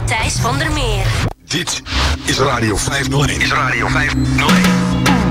Matthijs van der Meer. Dit is Radio 501. Is Radio 501.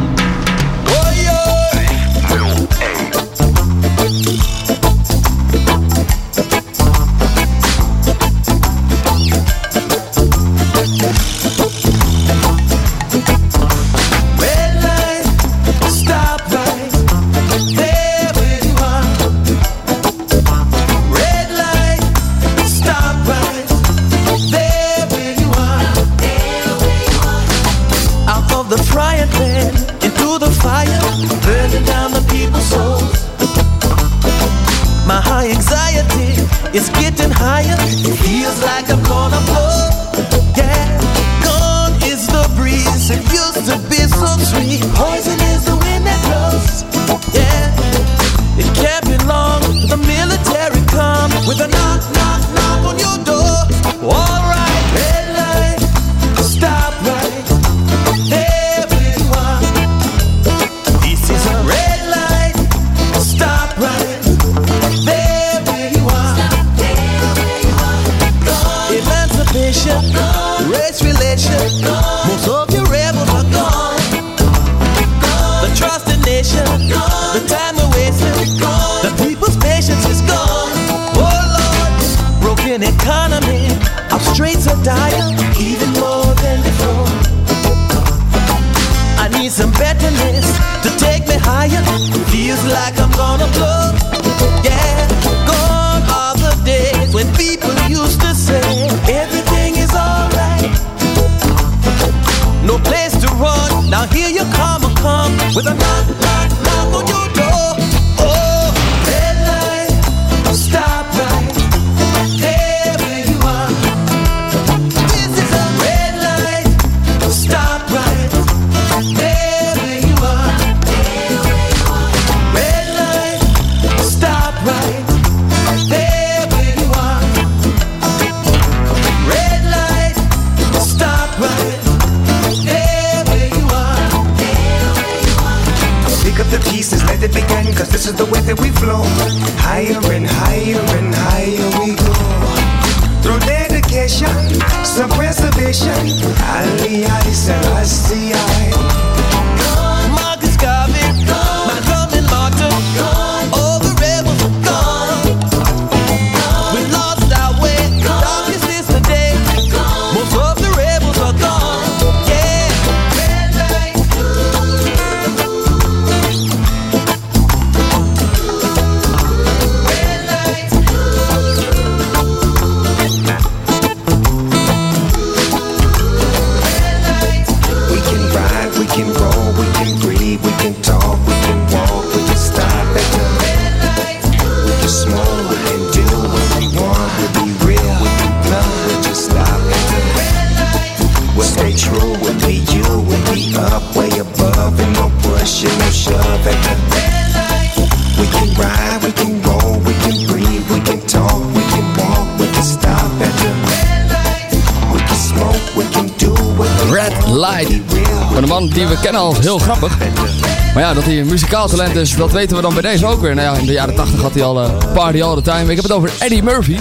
muzikaal talent is, dat weten we dan bij deze ook weer. Nou ja, in de jaren 80 had hij al eh, Party All The Time. Ik heb het over Eddie Murphy.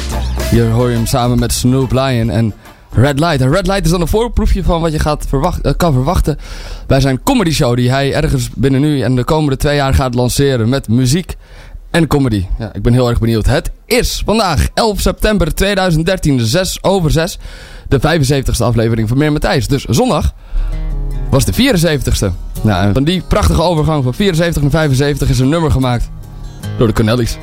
Hier hoor je hem samen met Snoop Lion en Red Light. En Red Light is dan een voorproefje van wat je gaat eh, kan verwachten bij zijn comedy show. Die hij ergens binnen nu en de komende twee jaar gaat lanceren met muziek en comedy. Ja, ik ben heel erg benieuwd. Het is vandaag 11 september 2013, 6 over 6. De 75ste aflevering van Meer Matthijs. Dus zondag was de 74ste. Nou, van die prachtige overgang van 74 naar 75 is een nummer gemaakt door de Cornelis.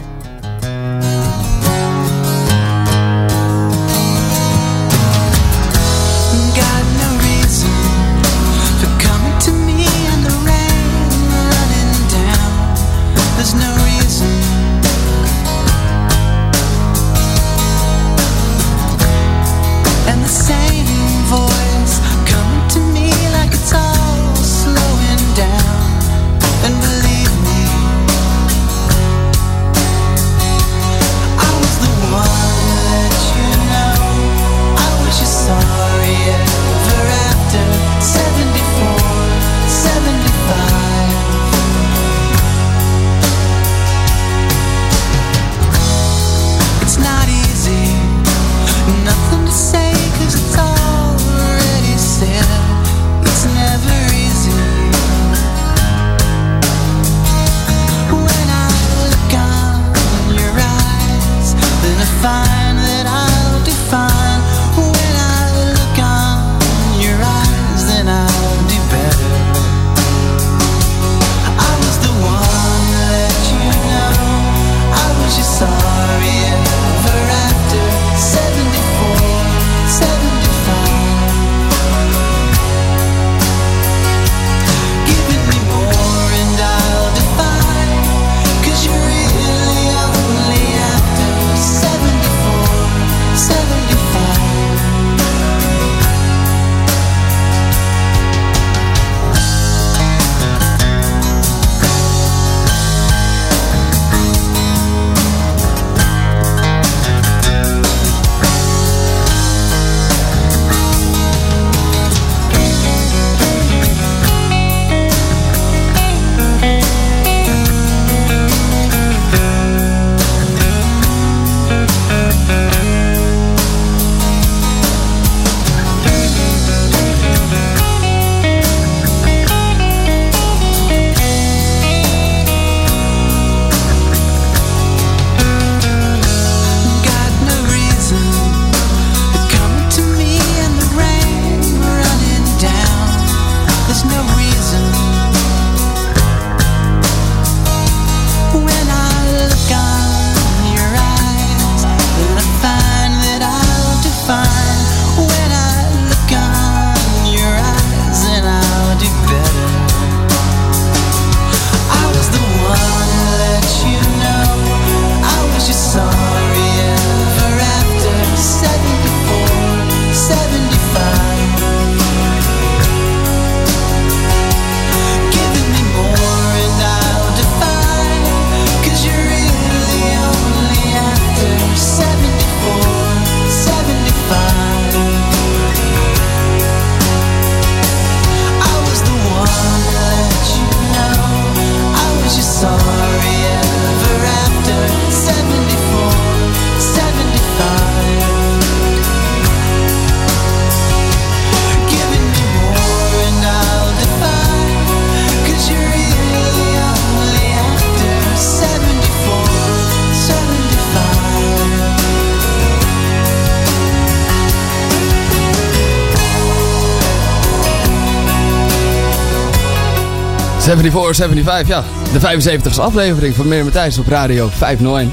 74, 75, ja. De 75ste aflevering van Meer Matthijs op Radio 501.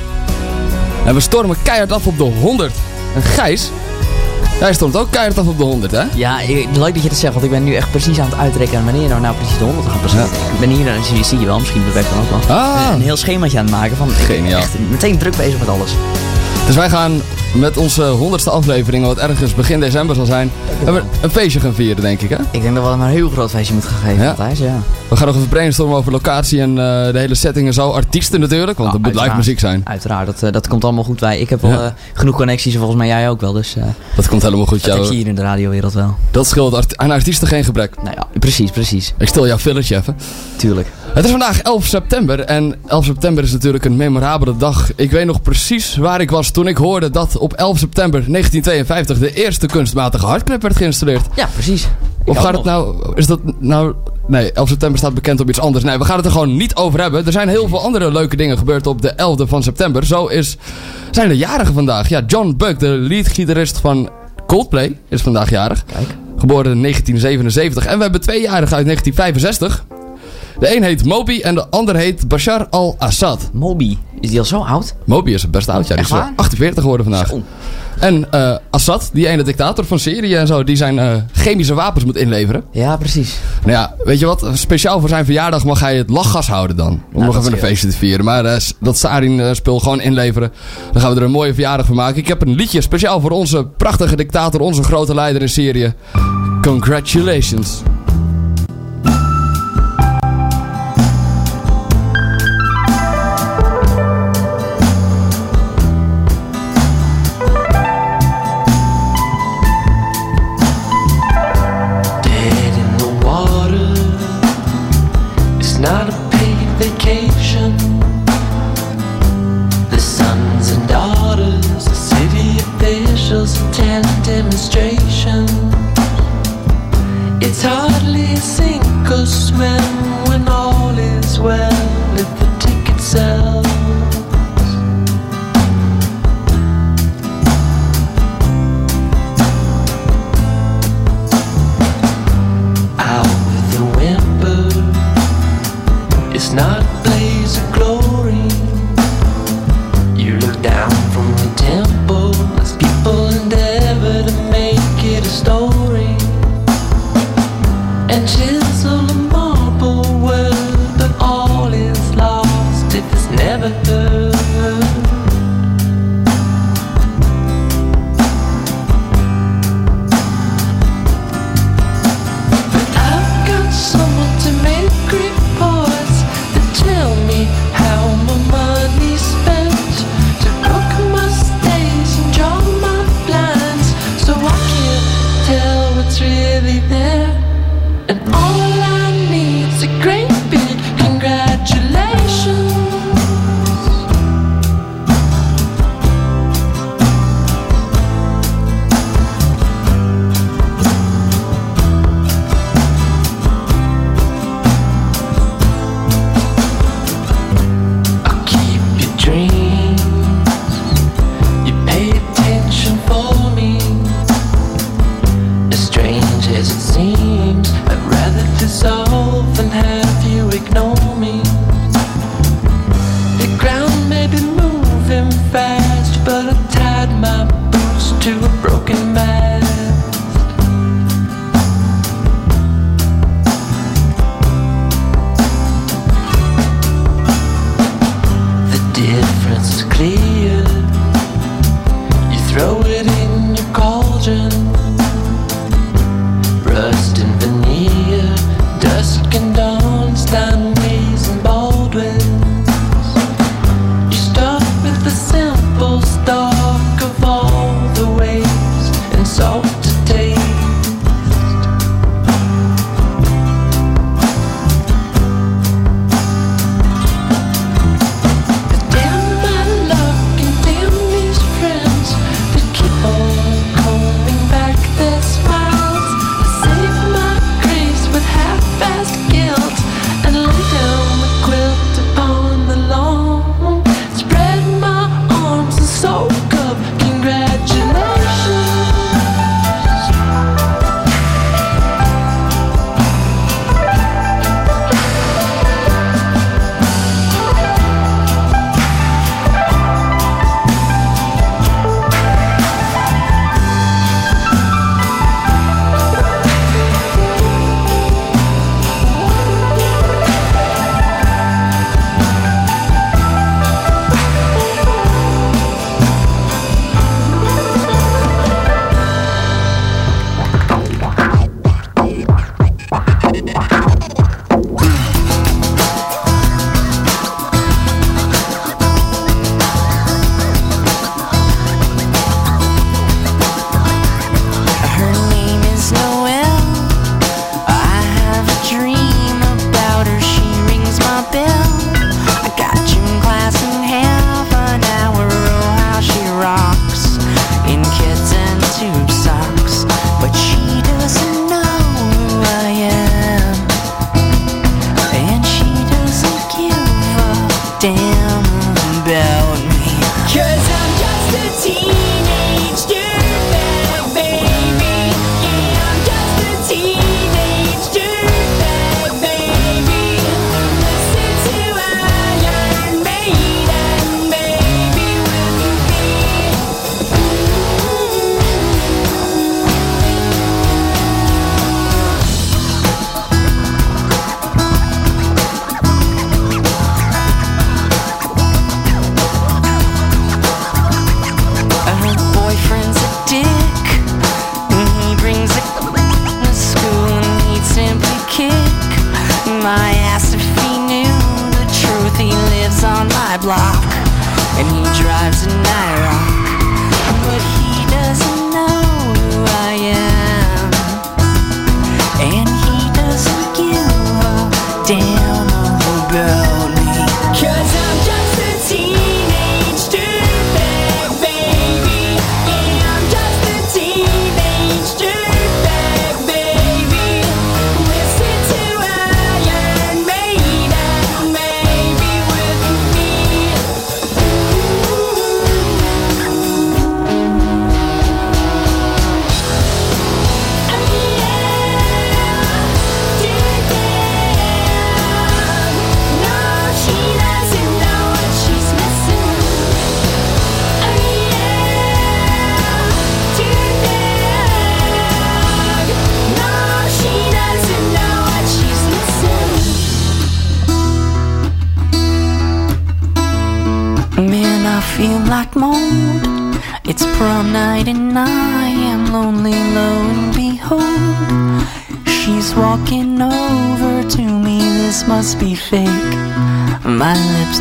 En we stormen keihard af op de 100. En Gijs, jij stormt ook keihard af op de 100, hè? Ja, ik- leuk dat je dat zegt, want ik ben nu echt precies aan het uitrekenen wanneer nou, nou precies de 100 gaat passeren. Ik ben hier, zie, zie je wel, misschien Beck dan ook wel, Ah. een heel schemaatje aan het maken van, Geniaal. echt meteen druk bezig met alles. Dus wij gaan met onze 100ste aflevering, wat ergens begin december zal zijn, hebben we een feestje gaan vieren, denk ik, hè? Ik denk dat we hem een heel groot feestje moeten gaan geven, Ja. Matthijs, ja. We gaan nog even brainstormen over locatie en eh, de hele setting en zo. Artiesten natuurlijk, want Nou, het moet live muziek zijn. Uiteraard, dat, eh, dat komt allemaal goed bij. Ik heb wel Ja. eh, genoeg connecties en volgens mij jij ook wel, dus Dat komt helemaal goed, dat heb je jou. hier in de radiowereld wel. Dat scheelt art- aan artiesten geen gebrek. Nou ja, precies, precies, Ik stel jouw filletje even. tuurlijk. Het is vandaag 11 september en 11 september is natuurlijk een memorabele dag. Ik weet nog precies waar ik was toen ik hoorde dat op 11 september 1952 de eerste kunstmatige hartklep werd geïnstalleerd. Ja, precies. Of gaat het nou, is dat nou, nee, 11 september staat bekend op iets anders. Nee, we gaan het er gewoon niet over hebben. Er zijn heel veel andere leuke dingen gebeurd op de 11e van september. Zo is, zijn de jarigen vandaag. Ja, John Buck, de leadgitarist van Coldplay, is vandaag jarig. Kijk. Geboren in 1977. En we hebben twee jarigen uit 1965. De een heet Moby en de ander heet Bashar al-Assad. Moby, is die al zo oud? Moby is het best oud, ja. Die Echt is waar? 48 geworden vandaag. Zo. En eh, Assad, die ene dictator van Syrië en zo, die zijn eh, chemische wapens moet inleveren. Ja, precies. Nou ja, weet je wat? Speciaal voor zijn verjaardag mag hij het lachgas houden dan. Om nog Nou, even een feestje te vieren. Maar eh, dat Sarin-spul gewoon inleveren. Dan gaan we er een mooie verjaardag van maken. Ik heb een liedje speciaal voor onze prachtige dictator, onze grote leider in Syrië. Congratulations. when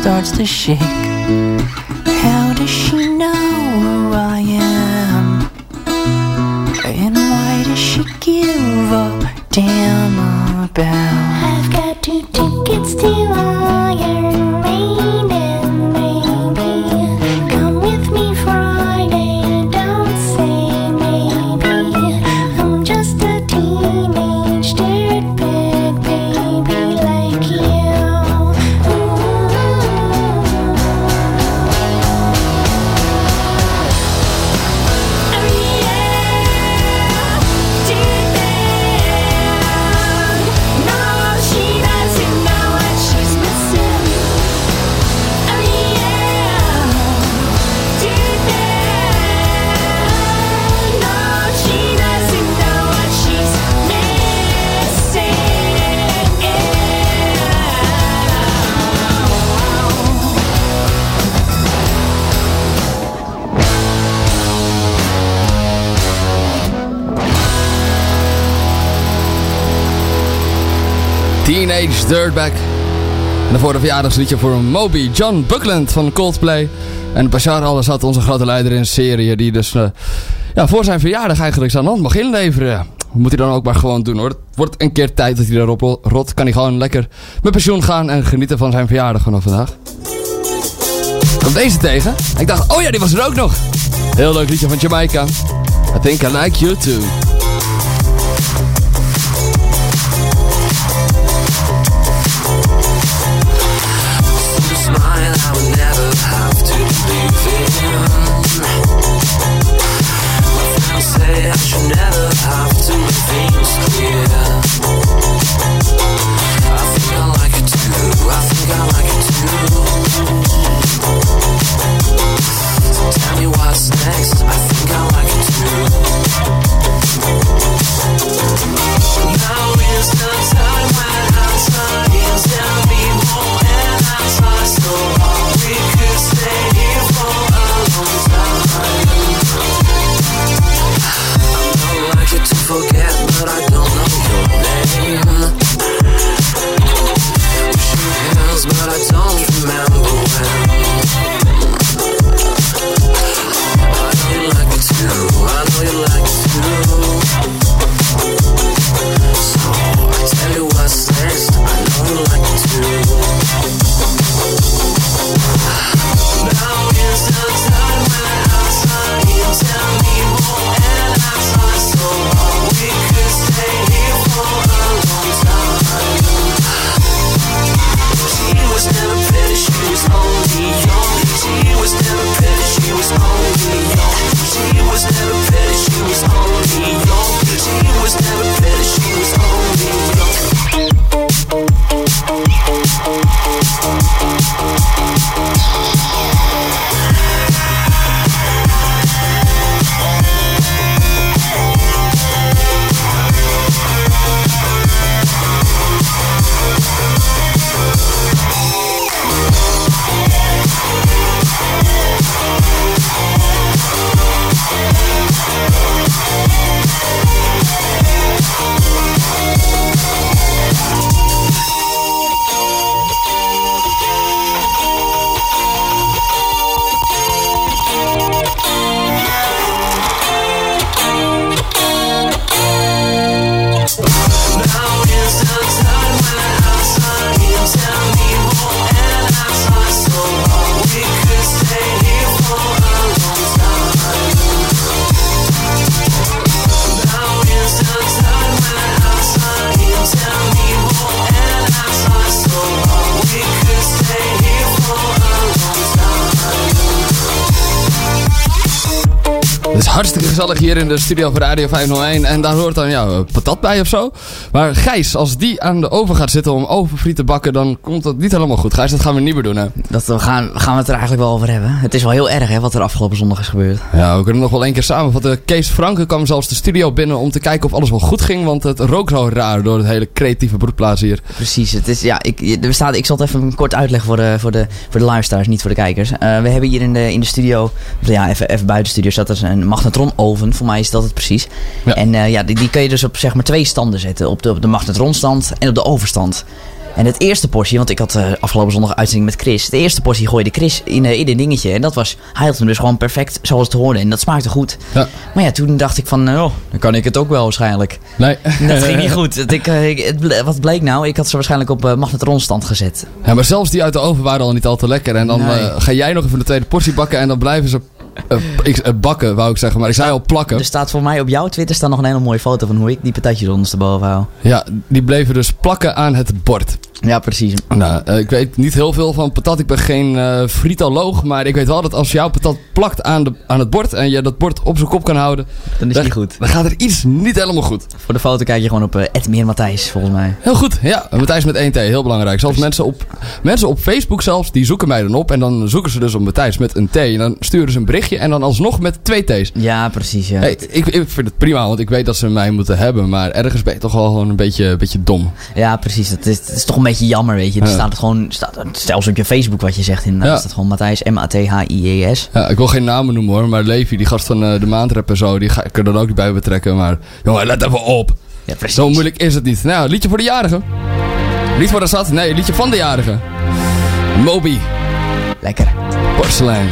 starts to shake. Dirtbag. En daarvoor de verjaardagsliedje voor Moby John Buckland van Coldplay. En Bashar Alles had onze grote leider in een serie die dus eh, ja, voor zijn verjaardag eigenlijk zijn land mag inleveren. Moet hij dan ook maar gewoon doen hoor. Het wordt een keer tijd dat hij erop ro- rot. Kan hij gewoon lekker met pensioen gaan en genieten van zijn verjaardag vanaf vandaag. Kwam deze tegen. Ik dacht, oh ja, die was er ook nog. Heel leuk liedje van Jamaica. I think I like you too. In de studio van Radio 501. En daar hoort dan ja, patat bij of zo. Maar Gijs, als die aan de oven gaat zitten om overfriet te bakken, dan komt dat niet helemaal goed. Gijs, dat gaan we niet meer doen, hè? Dat we gaan, gaan we het er eigenlijk wel over hebben. Het is wel heel erg hè, wat er afgelopen zondag is gebeurd. Ja, we kunnen nog wel één keer samenvatten. Kees Franke kwam zelfs de studio binnen om te kijken of alles wel goed ging. Want het rook zo raar door het hele creatieve broedplaats hier. Precies, het is, ja, ik, er bestaat, ik zal het even kort uitleggen voor de, voor de, voor de livestars, niet voor de kijkers. Eh, we hebben hier in de, in de studio, ja, even, even buiten de studio, staat er een magnetronoven. Voor mij is dat het precies. Ja. En eh, ja, die, die kun je dus op zeg maar twee standen zetten. Op de, op de magnetronstand en op de overstand. En het eerste portie, want ik had eh, afgelopen zondag uitzending met Chris. De eerste portie gooide Chris in, eh, in een dingetje. En dat was, hij had hem dus gewoon perfect zoals het hoorde. En dat smaakte goed. Ja. Maar ja, toen dacht ik van, oh, dan kan ik het ook wel waarschijnlijk. Nee. Dat ging niet goed. Het, ik, het wat bleek nou? Ik had ze waarschijnlijk op eh, magnetronstand gezet. Ja, maar zelfs die uit de oven waren al niet al te lekker. En dan Nee. ga jij nog even de tweede portie bakken en dan blijven ze eh, ik, eh, bakken, wou ik zeggen. Maar ik zei al plakken. Er staat voor mij op jouw Twitter staat nog een hele mooie foto van hoe ik die patatjes ondersteboven hou. Ja, die bleven dus plakken aan het bord. Ja, precies. Nou, eh, ik weet niet heel veel van patat. Ik ben geen frietoloog. Maar ik weet wel dat als jouw patat plakt aan, de, aan het bord... en je dat bord op zijn kop kan houden... Dan is dan, die goed. dan gaat er iets niet helemaal goed. Voor de foto kijk je gewoon op uh, Matthijs, volgens mij. Heel goed, ja. Matthijs met 1T, heel belangrijk. Zelfs mensen op, mensen op Facebook zelfs, die zoeken mij dan op. En dan zoeken ze dus op Matthijs met een T. En dan sturen ze een berichtje en dan alsnog met twee T's. Ja, precies. Ja. Hey, ik, ik vind het prima, want ik weet dat ze mij moeten hebben. Maar ergens ben je toch wel gewoon een beetje, een beetje dom. Ja, precies. Het is, is toch een beetje jammer, weet je. Er Ja. staat het gewoon, staat, zelfs op je Facebook wat je zegt inderdaad. Ja. staat gewoon Matthijs, M-A-T-H-I-E-S. Ja, ik wil geen namen noemen hoor, maar Levi, die gast van eh, de maandrap en zo, die ga ik er dan ook niet bij betrekken. Maar jongen, let even op. Ja, precies. Zo moeilijk is het niet. Nou, liedje voor de jarigen. Niet voor de stad, nee, liedje van de jarigen. Moby, Lekker. porselein.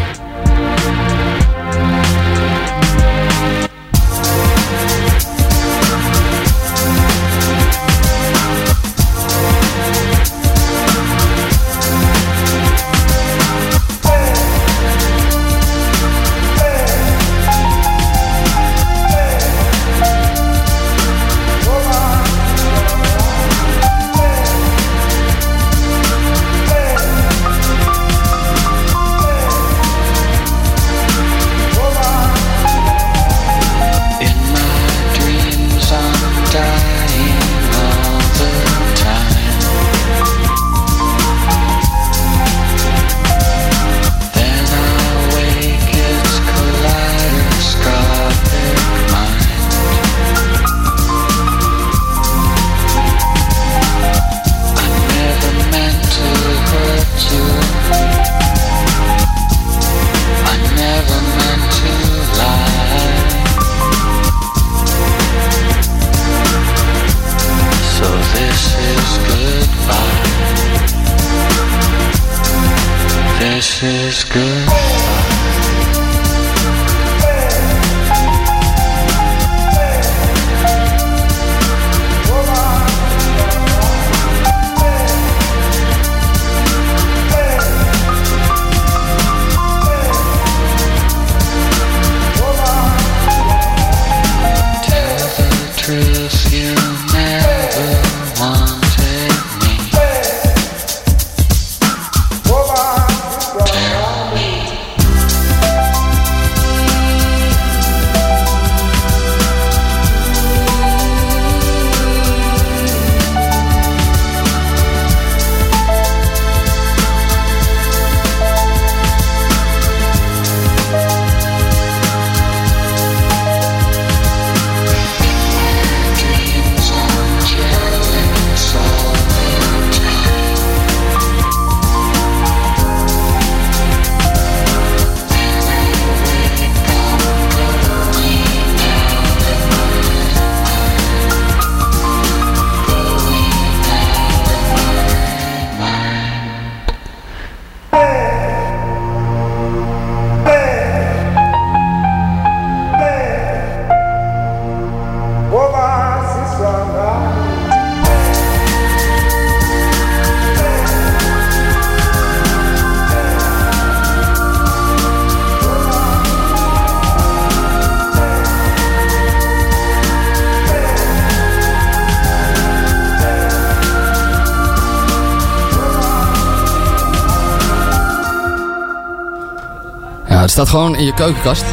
Staat gewoon in je keukenkast.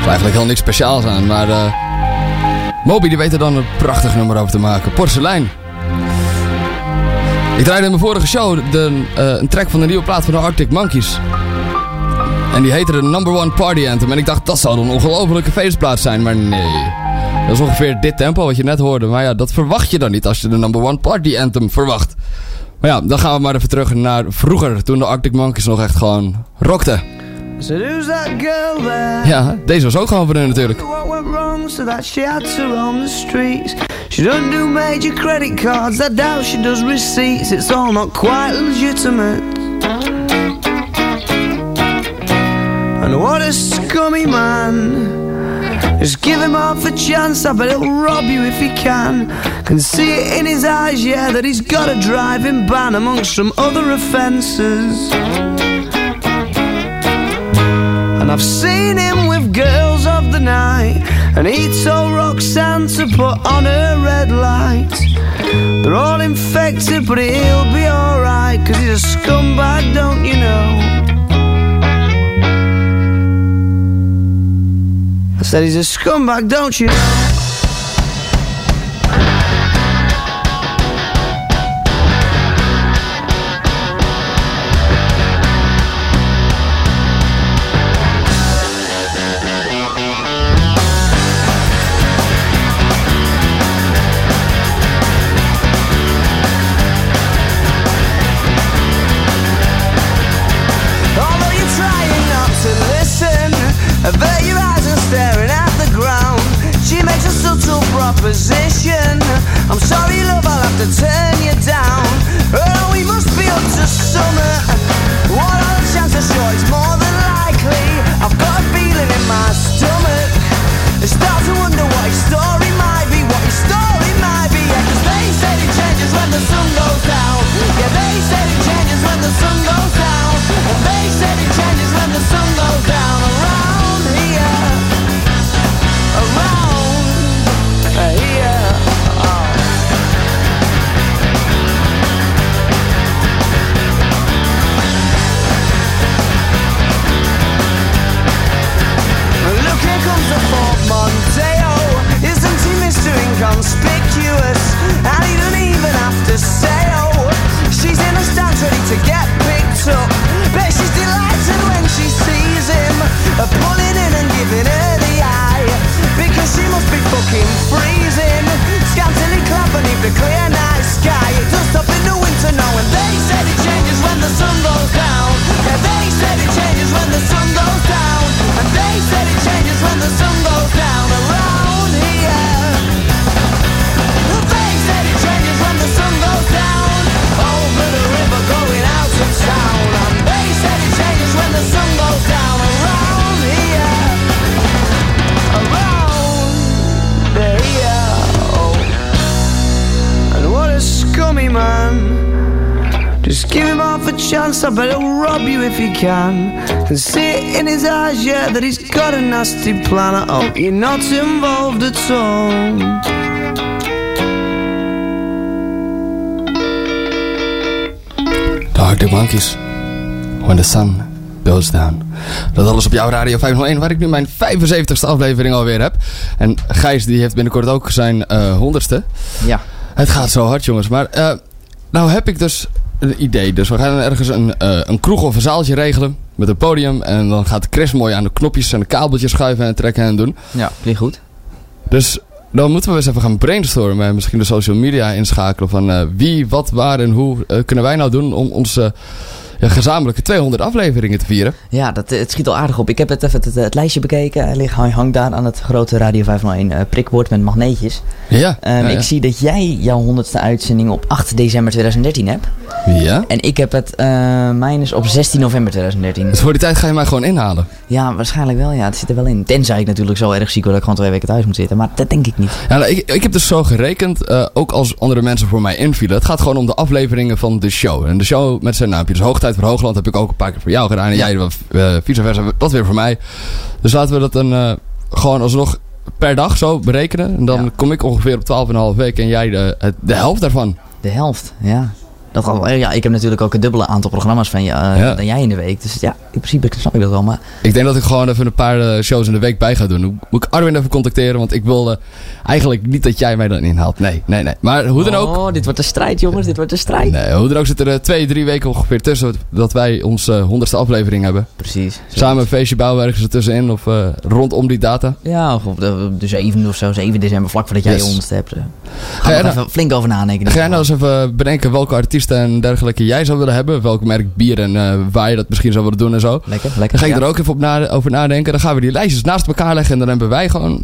is eigenlijk heel niks speciaals aan, maar eh Moby die weet er dan een prachtig nummer over te maken. Porselein. Ik draaide in mijn vorige show de, eh, een track van de nieuwe plaat van de Arctic Monkeys. En die heette de Number One Party Anthem. En ik dacht, dat zou een ongelofelijke feestplaat zijn, maar nee. Dat is ongeveer dit tempo wat je net hoorde. Maar ja, dat verwacht je dan niet als je de Number One Party Anthem verwacht. Maar ja, dan gaan we maar even terug naar vroeger, toen de Arctic Monkeys nog echt gewoon rockten. Said, who's that girl there? Ja, deze was ook gewoon van hun natuurlijk. What went wrong so that she had to roam the streets? She doesn't do major credit cards, I doubt she does receipts. It's all not quite legitimate. And what a scummy man. Just give him half a chance, I bet he'll rob you if he can. Can see it in his eyes, yeah, that he's got a driving ban amongst some other offences. I've seen him with girls of the night. And he told Roxanne to put on her red light. They're all infected, but he'll be alright. Cause he's a scumbag, don't you know? I said he's a scumbag, don't you know? In his eyes, yeah, that he's got a nasty plan. I hope you're not involved at all. De Arctic Monkeys. When the sun goes down. Dat alles op jouw Radio 501, waar ik nu mijn 75ste aflevering alweer heb. En Gijs die heeft binnenkort ook zijn eh honderdste. Ja. Het gaat zo hard jongens. Maar eh, nou heb ik dus een idee. Dus we gaan ergens een, eh, een kroeg of een zaaltje regelen. Met een podium. En dan gaat Chris mooi aan de knopjes en de kabeltjes schuiven en trekken en doen. Ja, klinkt goed. Dus dan moeten we eens even gaan brainstormen. En misschien de social media inschakelen. Van eh, wie, wat, waar en hoe eh, kunnen wij nou doen om onze gezamenlijke 200 afleveringen te vieren. Ja, dat, eh, het schiet al aardig op. Ik heb het even het, het lijstje bekeken. Hij, ligt, hangt daar aan het grote Radio 501 eh, prikbord met magneetjes. Ja, Ehm, ja, ja. Ik zie dat jij jouw 100ste uitzending op 8 december 2013 hebt. Ja? En ik heb het, eh mijn is op 16 november 2013. Dus voor die tijd ga je mij gewoon inhalen. Ja, waarschijnlijk wel. Ja, het zit er wel in. Tenzij ik natuurlijk zo erg ziek word dat ik gewoon twee weken thuis moet zitten. Maar dat denk ik niet. Ja, nou, ik, ik heb dus zo gerekend, ook als andere mensen voor mij invielen. Het gaat gewoon om de afleveringen van de show. En de show met zijn naampje. Dus Voor Hoogland heb ik ook een paar keer voor jou gedaan. En jij uh, vice versa, dat weer voor mij. Dus laten we dat dan eh, gewoon alsnog per dag zo berekenen. En dan Ja. kom ik ongeveer op 12,5 weken en jij de, de helft daarvan. De helft, ja. Wel, ja, ik heb natuurlijk ook een dubbele aantal programma's van je, eh, Ja. dan jij in de week. Dus ja, in principe snap ik dat wel. Maar Ik denk dat ik gewoon even een paar eh, shows in de week bij ga doen. Moet- ik Arwin even contacteren? Want ik wil eh, eigenlijk niet dat jij mij dan inhaalt. Nee, nee, nee. Maar hoe dan ook. Oh, dit wordt een strijd, jongens. Dit wordt een strijd. Nee, hoe dan ook zitten er twee, drie weken ongeveer tussen dat wij onze honderdste aflevering hebben. Precies. Samen een feestje bouwen ergens ertussenin of eh, rondom die data. Ja, of op de, de 7 of zo, 7 december, vlak voordat jij Yes. je honderdste hebt. eh. Ga er nou- even flink over nadenken. Ga jij nou eens even bedenken welke en dergelijke jij zou willen hebben? Welk merk bier en eh, waar je dat misschien zou willen doen en zo? Lekker, Dan lekker. ga ik ja. er ook even op na- over nadenken. Dan gaan we die lijstjes naast elkaar leggen. En dan hebben wij gewoon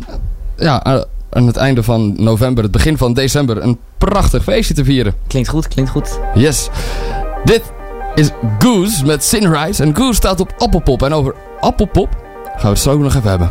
ja, aan- aan het einde van november, het begin van december, een prachtig feestje te vieren. Klinkt goed, klinkt goed. Yes. Dit is Goose met Sinrise. En Goose staat op Appelpop. En over Appelpop gaan we het straks nog even hebben.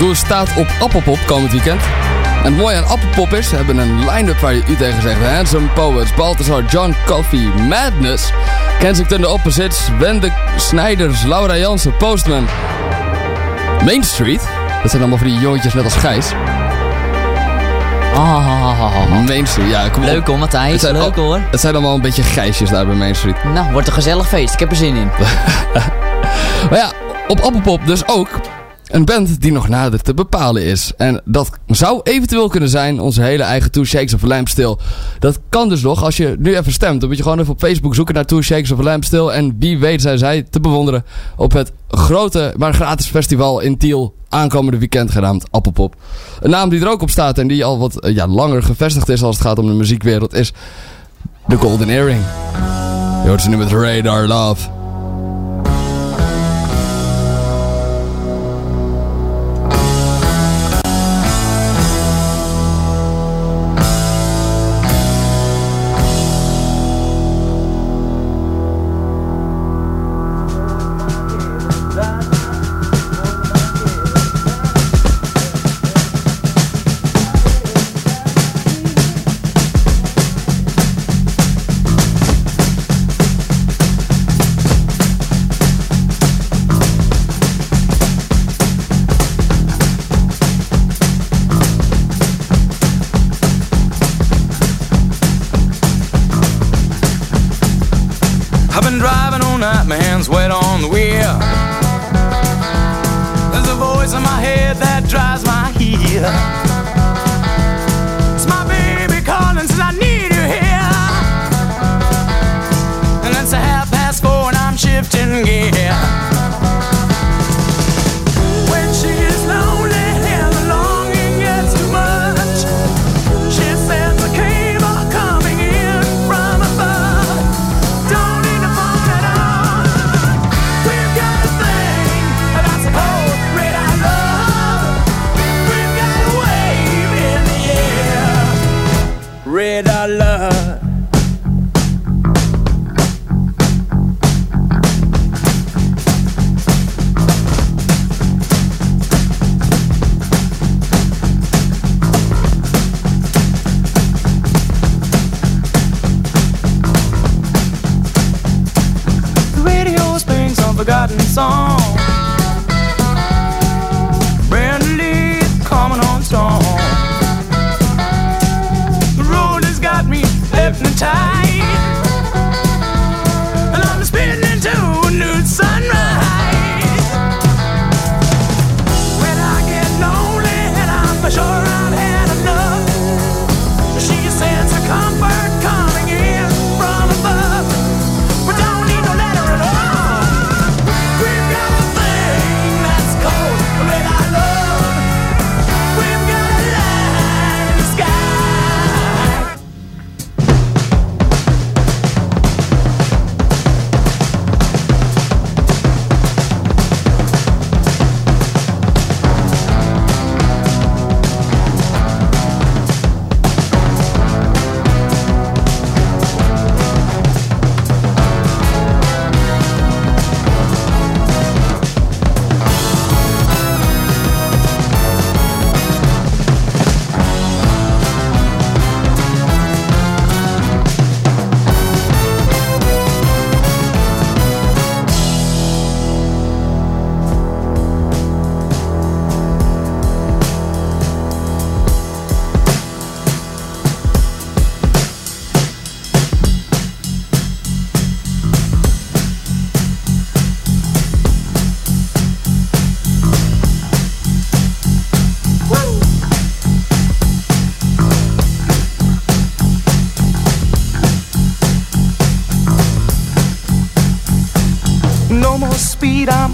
Goose staat op Appelpop komend weekend. En het mooie aan Appelpop is, ze hebben een line-up waar je u tegen zegt. Handsome Poets, Balthazar, John Coffey, Madness, Kensington The Opposites, Wende Snijders, Laura Jansen, Postman, Main Street. Dat zijn allemaal van die jongetjes net als Gijs. Ah, Main Street, ja, kom leuk hoor Matthijs, leuk al- hoor. Het zijn allemaal een beetje Gijsjes daar bij Main Street. Nou, wordt een gezellig feest, ik heb er zin in. Maar ja, op Appelpop dus ook een band die nog nader te bepalen is. En dat zou eventueel kunnen zijn onze hele eigen Two Shakes of a Lamp. Dat kan dus nog als je nu even stemt. Dan moet je gewoon even op Facebook zoeken naar Two Shakes of a Lamp. En wie weet zijn zij te bewonderen op het grote, maar gratis festival in Tiel. Aankomende weekend genaamd Appelpop. Een naam die er ook op staat en die al wat eh, ja, langer gevestigd is als het gaat om de muziekwereld is The Golden Earring. Je hoort ze nu met Radar Love.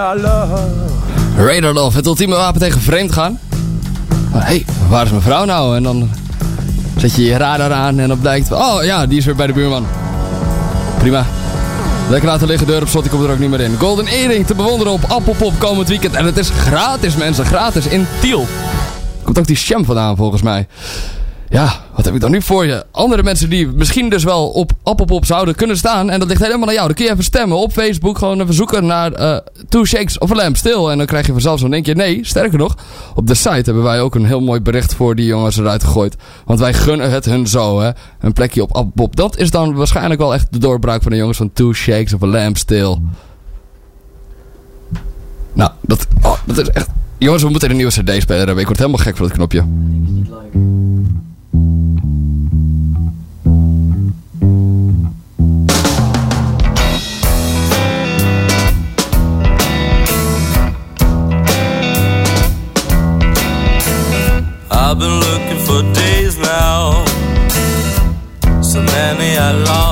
Radar love. Radar het ultieme wapen tegen vreemd gaan. Hé, hey, waar is mijn vrouw nou? En dan zet je je radar aan en dan blijkt... Oh ja, die is weer bij de buurman. Prima. Lekker laten liggen, deur op slot, die komt er ook niet meer in. Golden Earring te bewonderen op Appelpop komend weekend. En het is gratis mensen, gratis in Tiel. Komt ook die sham vandaan volgens mij. Ja, wat heb ik dan nu voor je? Andere mensen die misschien dus wel op Appelpop zouden kunnen staan. En dat ligt helemaal aan jou. Dan kun je even stemmen op Facebook. Gewoon even zoeken naar eh Two Shakes of a Lamp Stil. En dan krijg je vanzelf zo'n linkje. Nee, sterker nog. Op de site hebben wij ook een heel mooi bericht voor die jongens eruit gegooid. Want wij gunnen het hun zo, hè. Een plekje op Appelpop. Dat is dan waarschijnlijk wel echt de doorbraak van de jongens van Two Shakes of a Lamp Stil. Nou, dat, oh, dat is echt... Jongens, we moeten een nieuwe cd-speler hebben. Ik word helemaal gek van dat knopje. I've been looking for days now. So many I lost.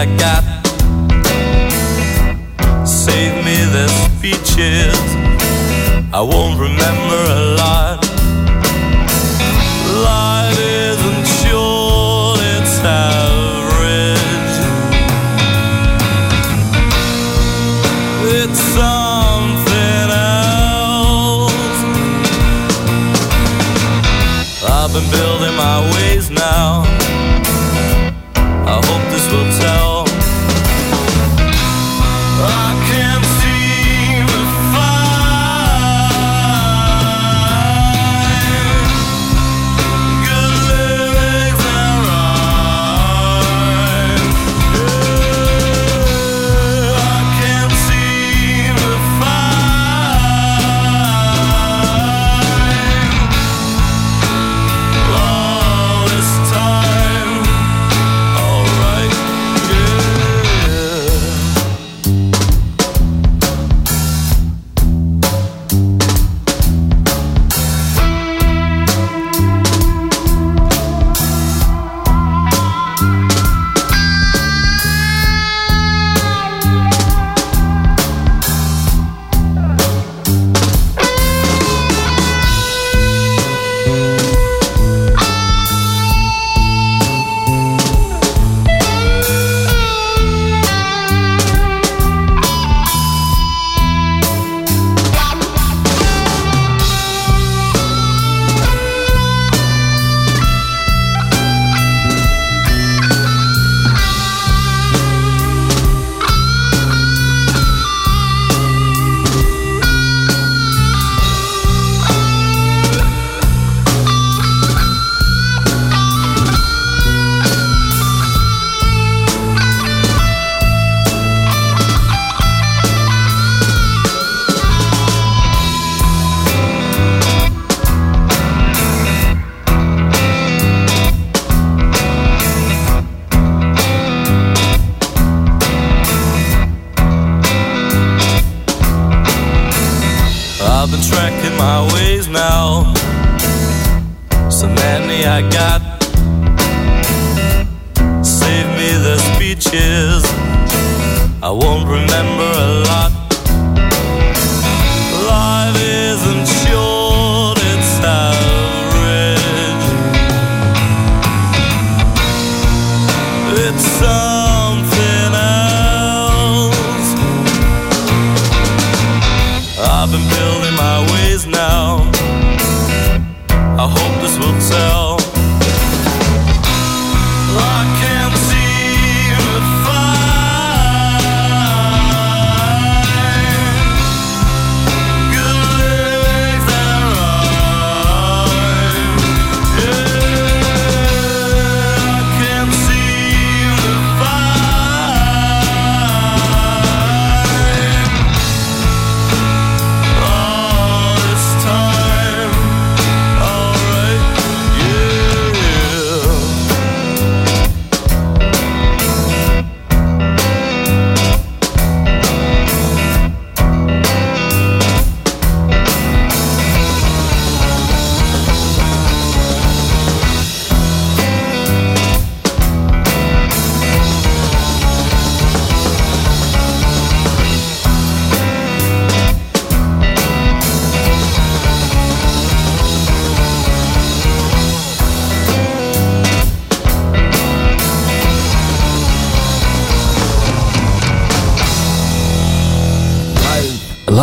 I got. Save me the speeches, I won't remember a lot. Life isn't sure, it's average. It's something else. I've been building my ways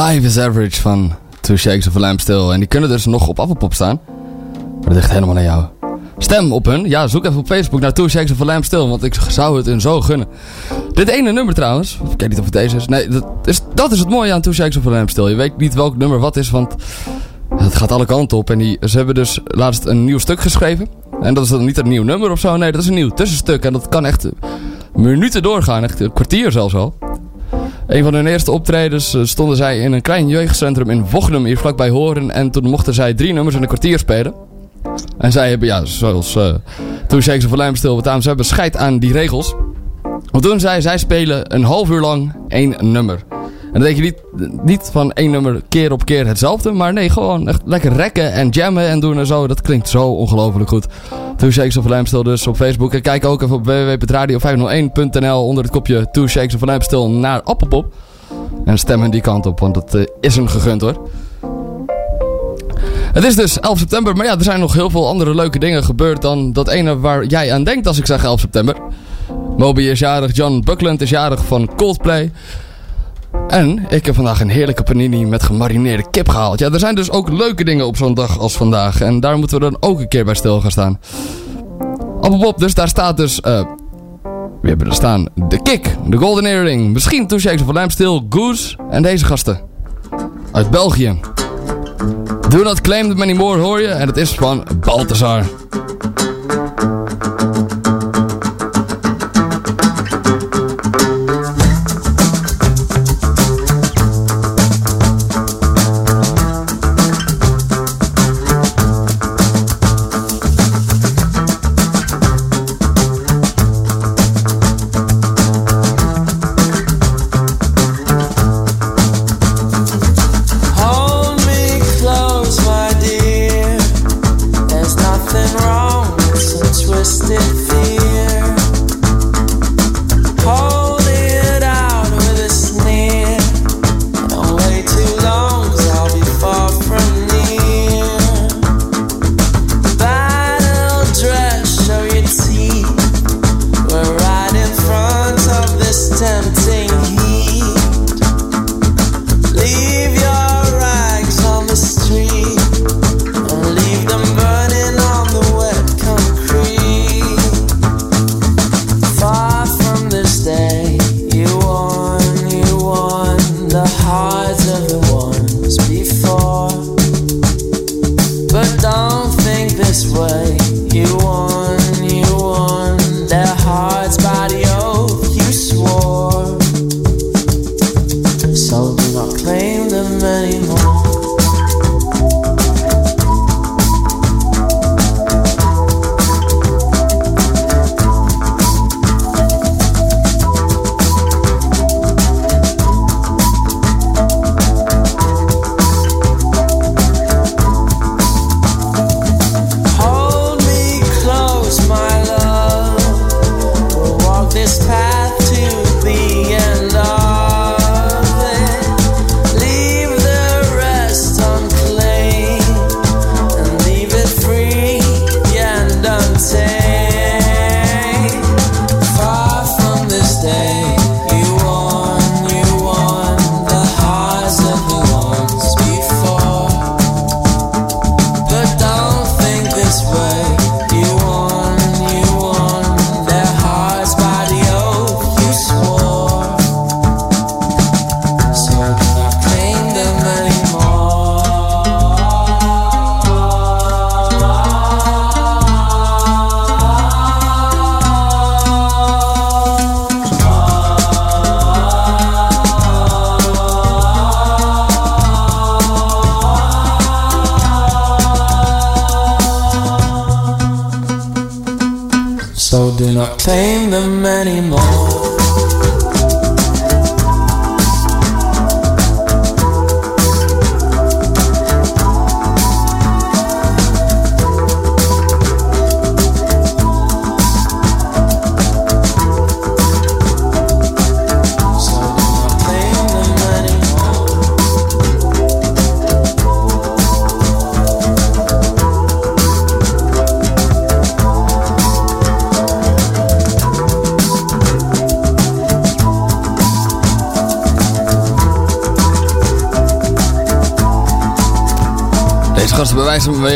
Live is Average van Two Shakes of a Lamb Still. En die kunnen dus nog op Appelpop staan. Maar dat ligt helemaal aan jou. Stem op hun. Ja, zoek even op Facebook naar Two Shakes of a Lamb Still. Want ik zou het hun zo gunnen. Dit ene nummer trouwens. Ik weet niet of het deze is. Nee, dat is, dat is het mooie aan Two Shakes of a Lamb Still. Je weet niet welk nummer wat is, want het gaat alle kanten op. En die, ze hebben dus laatst een nieuw stuk geschreven. En dat is dan niet een nieuw nummer of zo. Nee, dat is een nieuw tussenstuk. En dat kan echt minuten doorgaan. Echt een kwartier zelfs al. Een van hun eerste optredens eh, stonden zij in een klein jeugdcentrum in Wochnum, hier vlakbij Horen. En toen mochten zij drie nummers in een kwartier spelen. En zij hebben, ja, zoals uh, toen Shakes of a Lamb stil wat ze hebben scheid aan die regels. Want toen zij, zij spelen een half uur lang één nummer. En dan denk je niet, niet van één nummer keer op keer hetzelfde. Maar nee, gewoon echt lekker rekken en jammen en doen en zo. Dat klinkt zo ongelooflijk goed. Two Shakes of Still dus op Facebook. En kijk ook even op www.radio501.nl onder het kopje Two Shakes of Still naar Appelpop. En stem hen die kant op, want het eh, is hem gegund hoor. Het is dus 11 september, maar ja, er zijn nog heel veel andere leuke dingen gebeurd dan dat ene waar jij aan denkt als ik zeg 11 september. Moby is jarig, John Buckland is jarig van Coldplay. En ik heb vandaag een heerlijke panini met gemarineerde kip gehaald. Ja, er zijn dus ook leuke dingen op zo'n dag als vandaag. En daar moeten we dan ook een keer bij stil gaan staan. Appelpop, dus daar staat dus... eh we hebben er staan de Kick, de Golden Earring, misschien Shakes of a Lamb Still, Goose en deze gasten. Uit België. Do Not Claim Them Anymore hoor je en het is van Balthazar.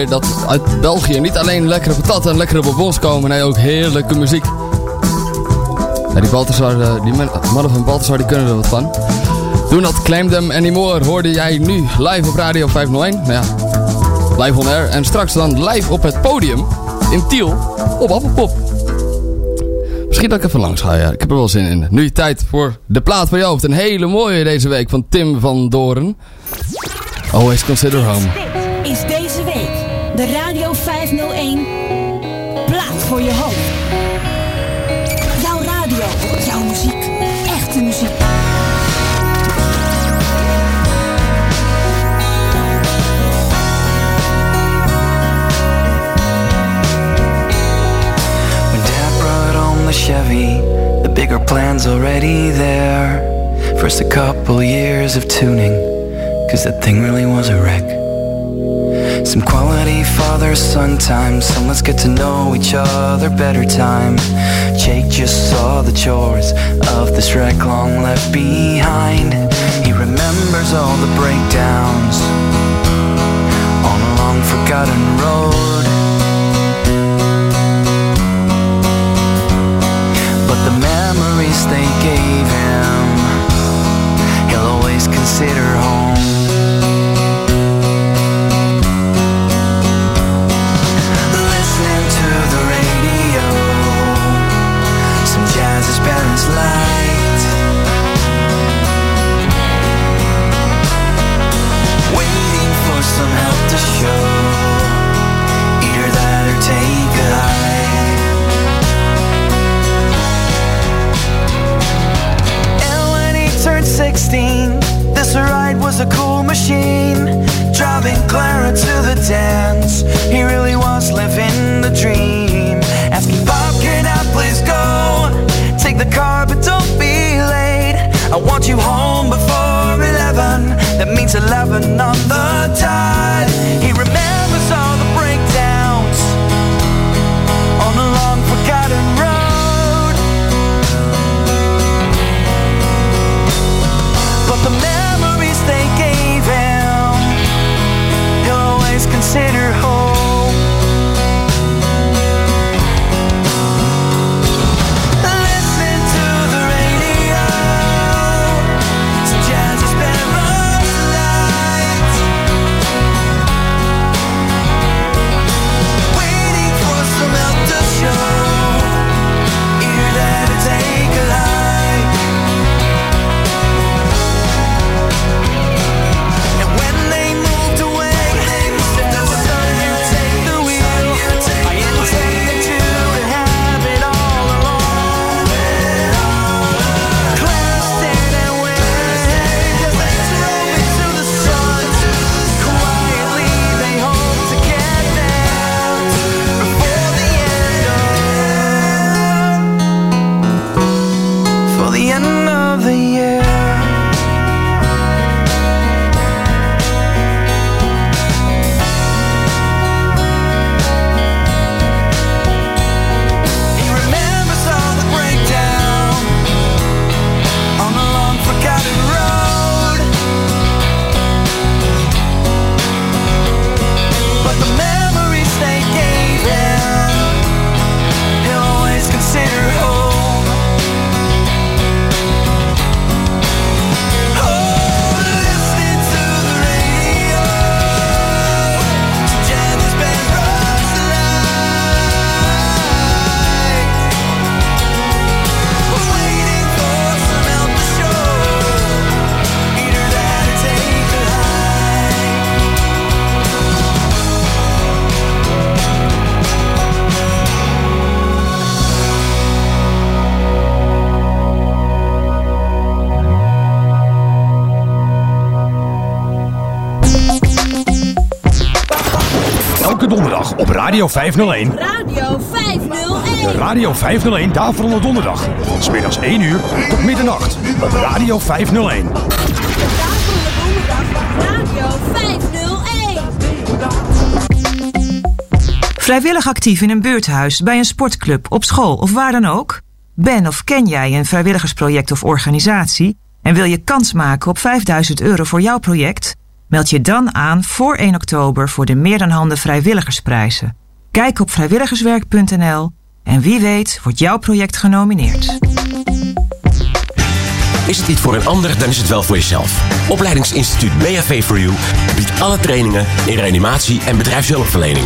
Dat uit België niet alleen lekkere patatten en lekkere bonbons komen, nee ook heerlijke muziek. Ja, die eh, die man- mannen van Balthasar, die kunnen er wat van. Do not claim them anymore, hoorde jij nu live op Radio 501. Nou ja, live on air. En straks dan live op het podium in Tiel op Appelpop. Misschien dat ik even langs ga, ja. Ik heb er wel zin in. Nu tijd voor de plaat van je hoofd. Een hele mooie deze week van Tim van Doren. Always consider home. 501 Plaat voor je hoofd. Jouw radio, jouw muziek, echte muziek. When Dad brought home the Chevy, the bigger plan's already there. First a couple years of tuning, cause that thing really was a wreck. Some quality father son time, some let's get to know each other better time. Jake just saw the chores of this wreck long left behind. He remembers all the breakdowns on a long forgotten road. But the memories they gave him, he'll always consider home. Radio 501. Radio 501. De Radio 501 Daverende Donderdag. Van 's middags 1 uur tot middernacht op Radio 501. Radio 501. Vrijwillig actief in een buurthuis, bij een sportclub, op school of waar dan ook? Ben of ken jij een vrijwilligersproject of organisatie en wil je kans maken op 5000 euro voor jouw project? Meld je dan aan voor 1 oktober voor de Meer dan Handen Vrijwilligersprijzen. Kijk op vrijwilligerswerk.nl en wie weet wordt jouw project genomineerd. Is het niet voor een ander, dan is het wel voor jezelf. Opleidingsinstituut BHV for You biedt alle trainingen in reanimatie en bedrijfshulpverlening.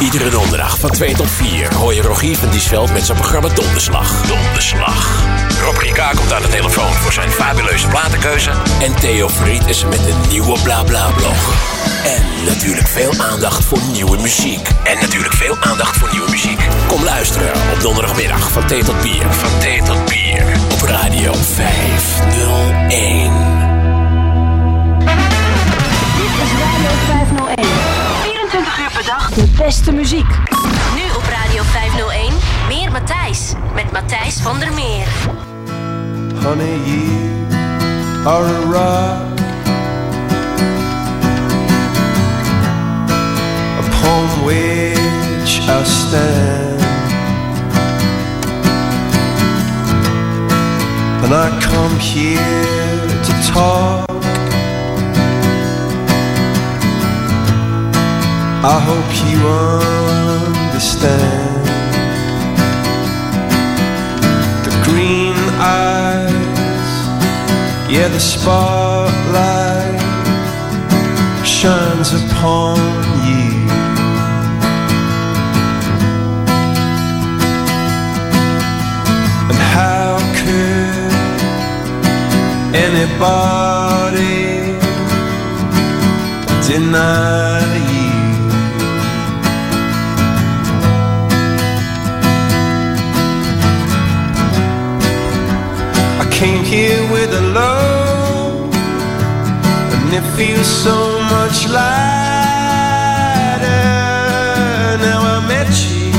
Iedere donderdag van 2 tot 4 hoor je Rogier van Diesveld met zijn programma Donderslag. Donderslag. Rob Rika komt aan de telefoon voor zijn fabuleuze platenkeuze. En Theo Fried is met een nieuwe BlaBla-blog. En natuurlijk veel aandacht voor nieuwe muziek. En natuurlijk veel aandacht voor nieuwe muziek. Kom luisteren op donderdagmiddag van thee tot bier. Van thee tot bier. Op Radio 501. 24 uur per dag de beste muziek. Nu op Radio 501 meer Matthijs met Matthijs van der Meer. Honey, you are a rock upon which I stand, and I come here to talk. I hope you understand the green eyes, yeah, the spotlight shines upon you. And how could anybody deny came here with a load, and it feels so much lighter now I met you.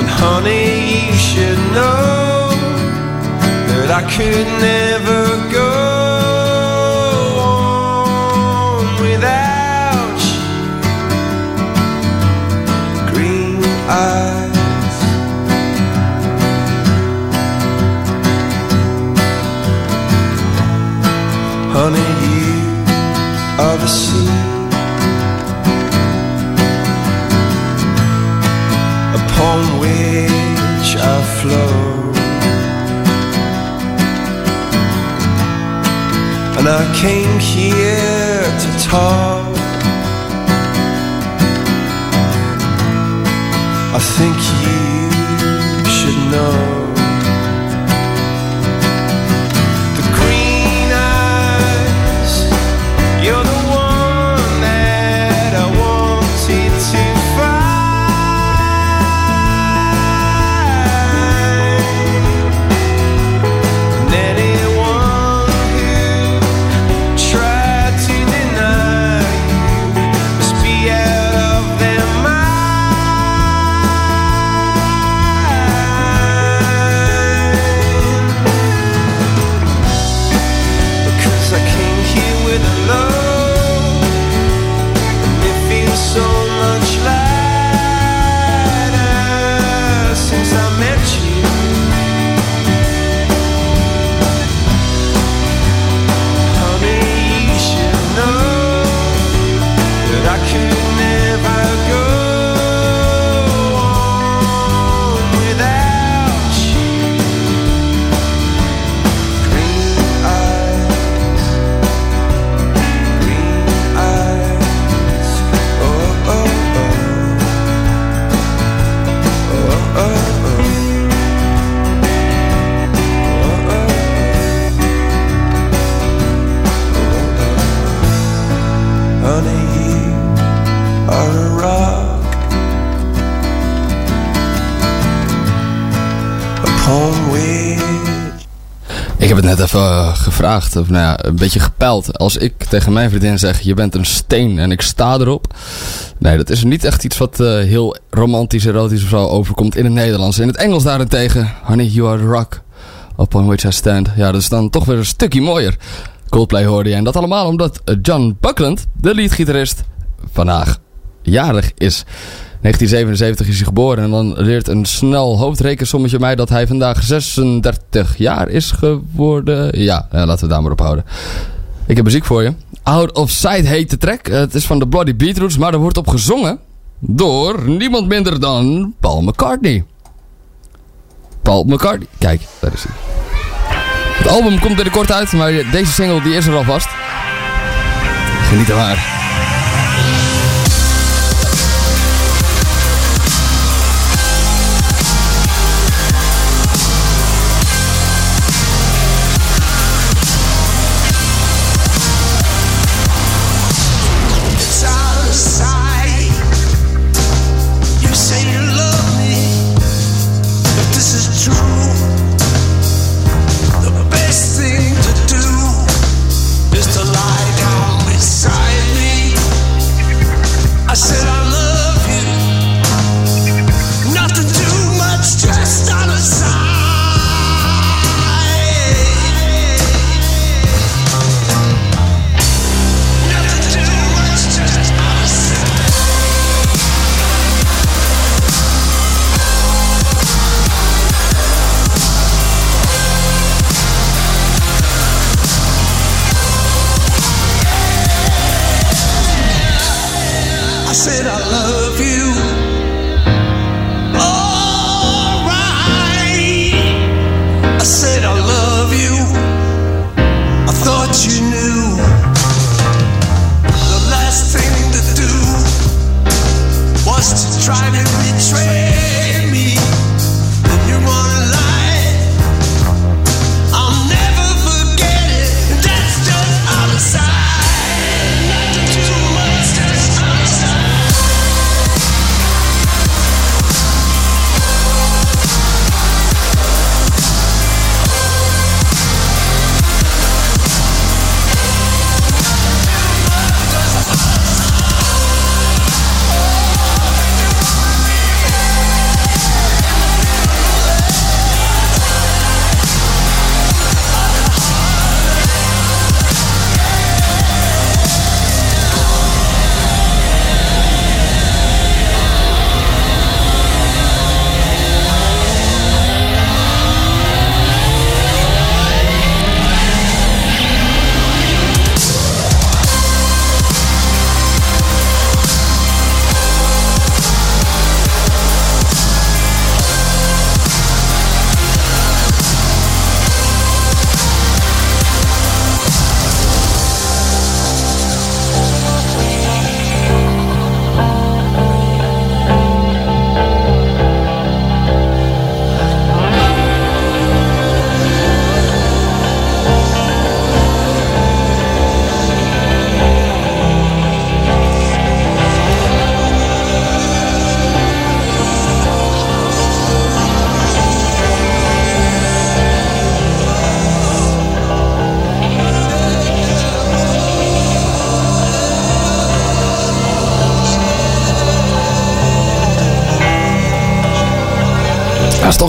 And honey, you should know that I could never upon which I flow, and I came here to talk. I think you should know. Net even eh, gevraagd, of nou ja, een beetje gepeild. Als ik tegen mijn vriendin zeg, je bent een steen en ik sta erop. Nee, dat is niet echt iets wat eh, heel romantisch, erotisch of zo overkomt in het Nederlands. In het Engels daarentegen, honey, you are the rock upon which I stand. Ja, dat is dan toch weer een stukje mooier. Coldplay hoorde je. En dat allemaal omdat John Buckland, de leadgitarist, vandaag jarig is. 1977 is hij geboren en dan leert een snel hoofdrekensommetje mij dat hij vandaag 36 jaar is geworden. Ja, laten we daar maar op houden. Ik heb muziek voor je. Out of Sight heet de track. Eh, Het is van de Bloody Beetroots, maar er wordt op gezongen door niemand minder dan Paul McCartney. Paul McCartney. Kijk, daar is hij. Het album komt binnenkort uit, maar deze single die is er alvast. Geniet er maar.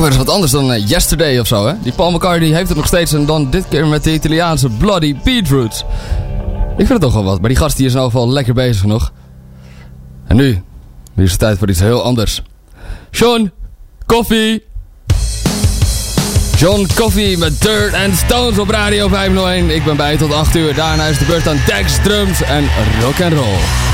Weer eens wat anders dan eh, Yesterday of zo, hè? Die Paul McCartney heeft het nog steeds en dan dit keer met de Italiaanse Bloody Beetroots. Ik vind het toch wel wat, maar die gast die is in ieder geval lekker bezig nog. En nu, nu is het tijd voor iets heel anders. Sean, koffie! John Coffee met Dirt and Stones op Radio 501. Ik ben bij tot 8 uur. Daarna is de beurt aan Dex, drums en rock and roll.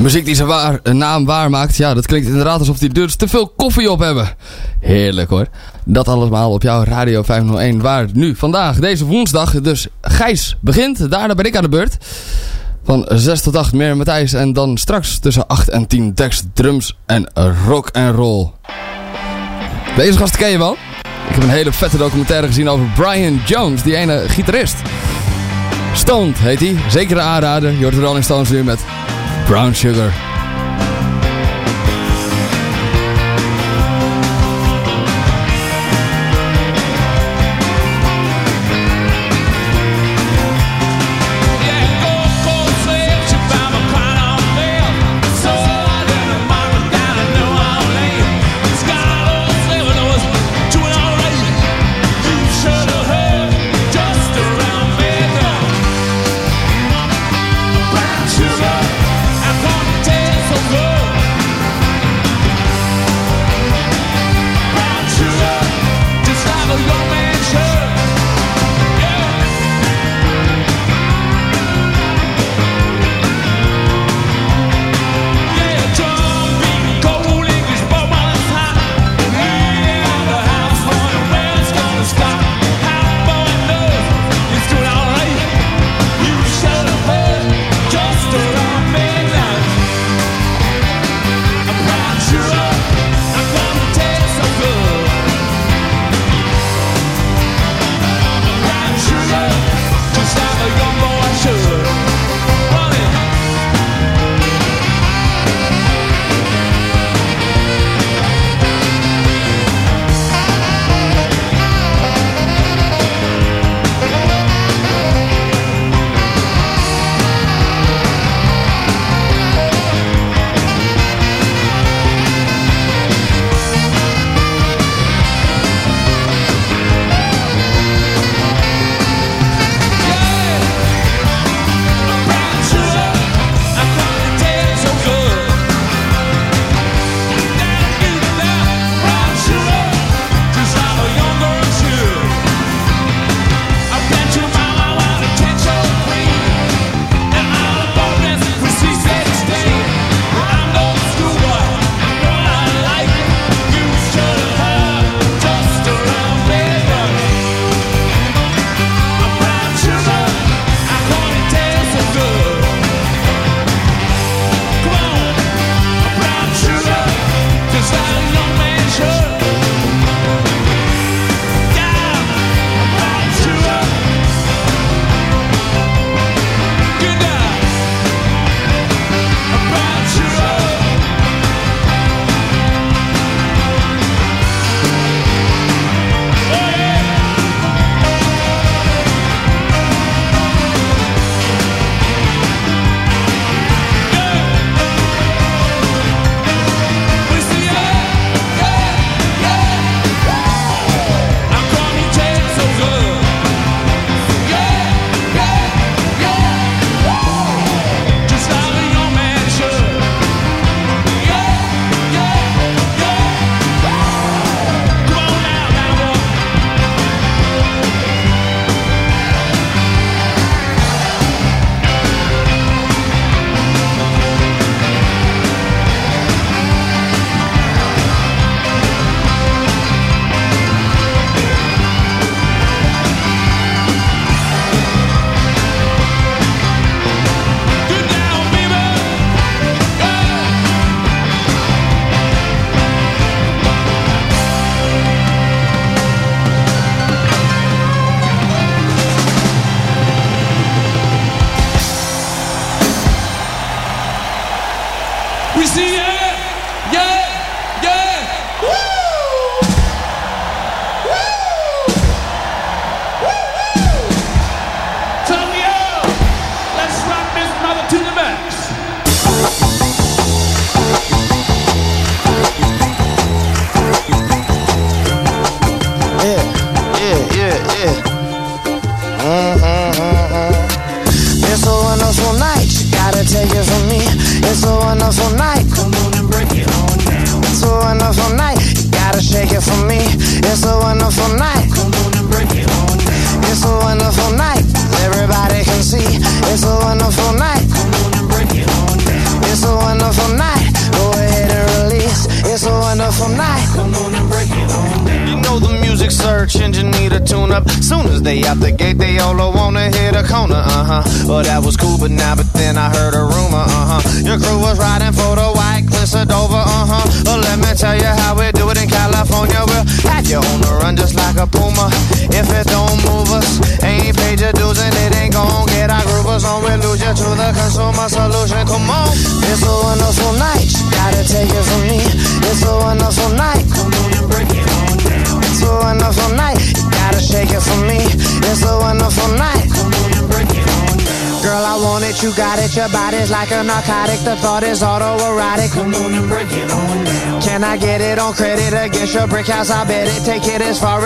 Muziek die zijn waar, naam waar maakt. Ja, dat klinkt inderdaad alsof die dus te veel koffie op hebben. Heerlijk hoor. Dat allemaal op jouw Radio 501. Waar nu vandaag, deze woensdag, dus Gijs begint. Daarna ben ik aan de beurt. Van 6 tot 8 meer Matthijs. En dan straks tussen 8 en 10 tekst, drums en rock en roll. Deze gast ken je wel. Ik heb een hele vette documentaire gezien over Brian Jones, die ene gitarist. Stoned heet hij. Zeker een aanrader. Je hoort de nu met Brown Sugar.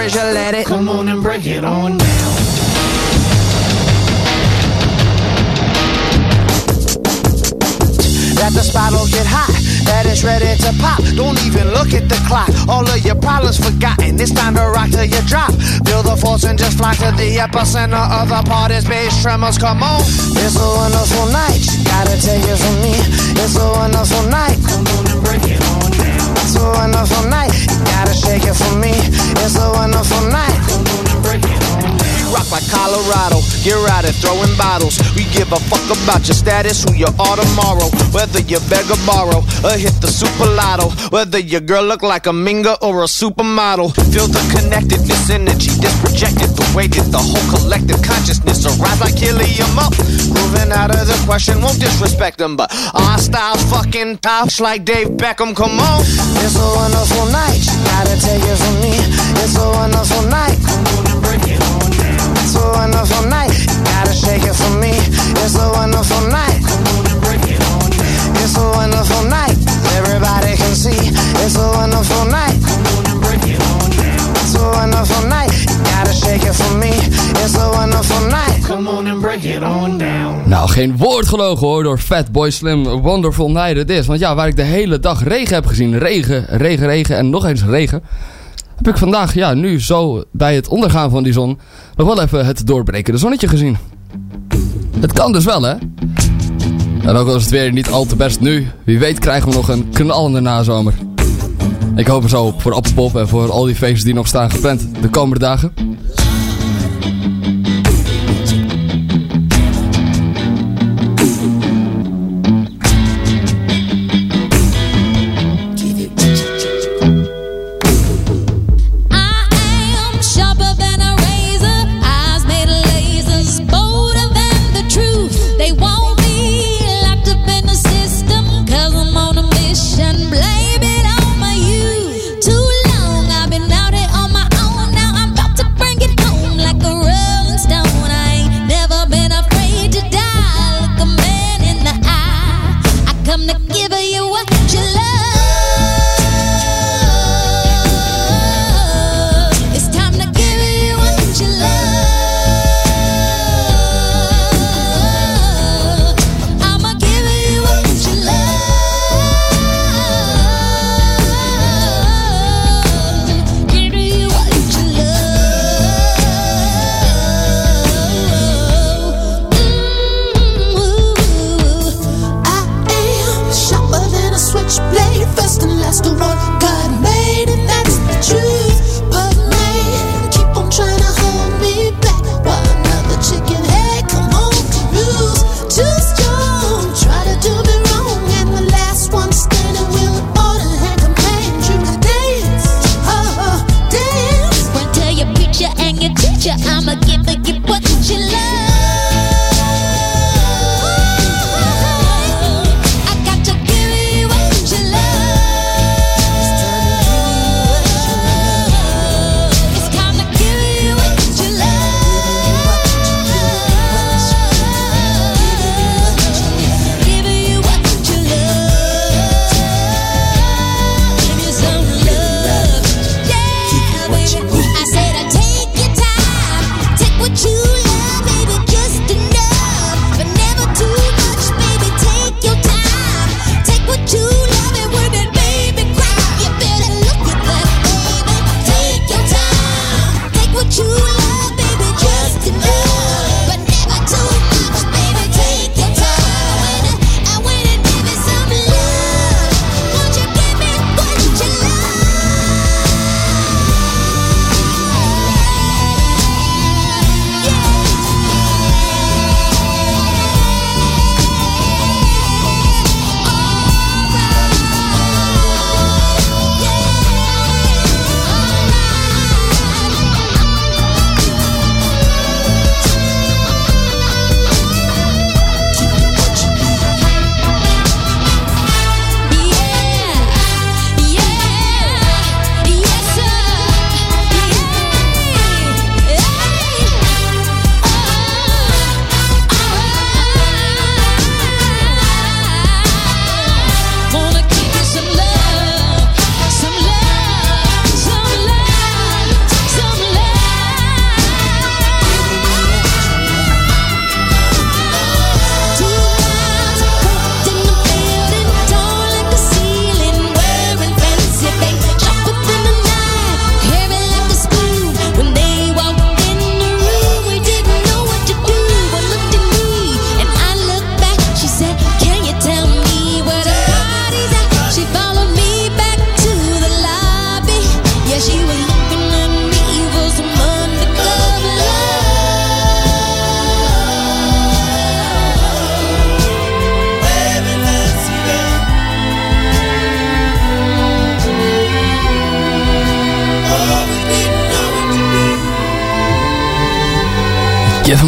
It as far as you let it. Come on and break it on down. that the spot'll get hot, that it's ready to pop. Don't even look at the clock, all of your problems forgotten. It's time to rock till you drop. Feel the force and just fly to the epicenter of the party's bass tremors. Come on, it's a wonderful night. You Gotta take it from me. It's a wonderful night. Come on and break it on down. It's a wonderful night. Gotta shake it for me. It's a wonderful night. We rock like Colorado. Get out and throwing bottles. We give a fuck about your status, who you are tomorrow. Whether you beg or borrow, or hit the super lotto. Whether your girl look like a minga or a supermodel. Feel the connectedness, energy, this projected. The way that the whole collective consciousness arise like helium up. Moving out of the question, won't disrespect them, but our style's fucking tops like Dave Beckham. Come on, it's a wonderful night. You Gotta take it from me. It's a wonderful night. Come on and break it on down. It's a wonderful night. You Gotta shake it for me. It's a wonderful night. Come on and break it on down. It's a wonderful night. Everybody can see. It's a wonderful night. Nou, geen woord gelogen hoor door Fatboy Slim. Wonderful Night it is. Want ja, waar ik de hele dag regen heb gezien. Regen, regen, regen en nog eens regen. Heb ik vandaag, ja, nu zo bij het ondergaan van die zon. nog wel even het doorbrekende zonnetje gezien. Het kan dus wel, hè? En ook al is het weer niet al te best nu. Wie weet krijgen we nog een knallende nazomer. Ik hoop er zo op voor Appelpop en voor al die feesten die nog staan gepland de komende dagen.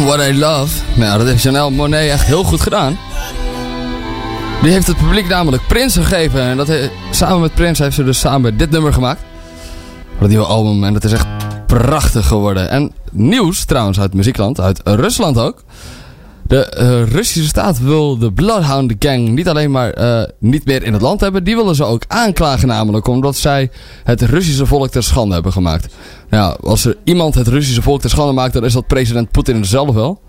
What I love. Nou, dat heeft Janelle Monet echt heel goed gedaan. Die heeft het publiek namelijk Prins gegeven. En dat samen met Prins heeft ze dus samen dit nummer gemaakt. Het nieuwe album. En dat is echt prachtig geworden. En nieuws trouwens uit muziekland. Uit Rusland ook. De eh, Russische staat wil de Bloodhound Gang niet alleen maar eh, niet meer in het land hebben. Die willen ze ook aanklagen namelijk. Omdat zij het Russische volk ter schande hebben gemaakt. Nou, als er iemand het Russische volk ter schande maakt. Dan is dat president Poetin zelf wel.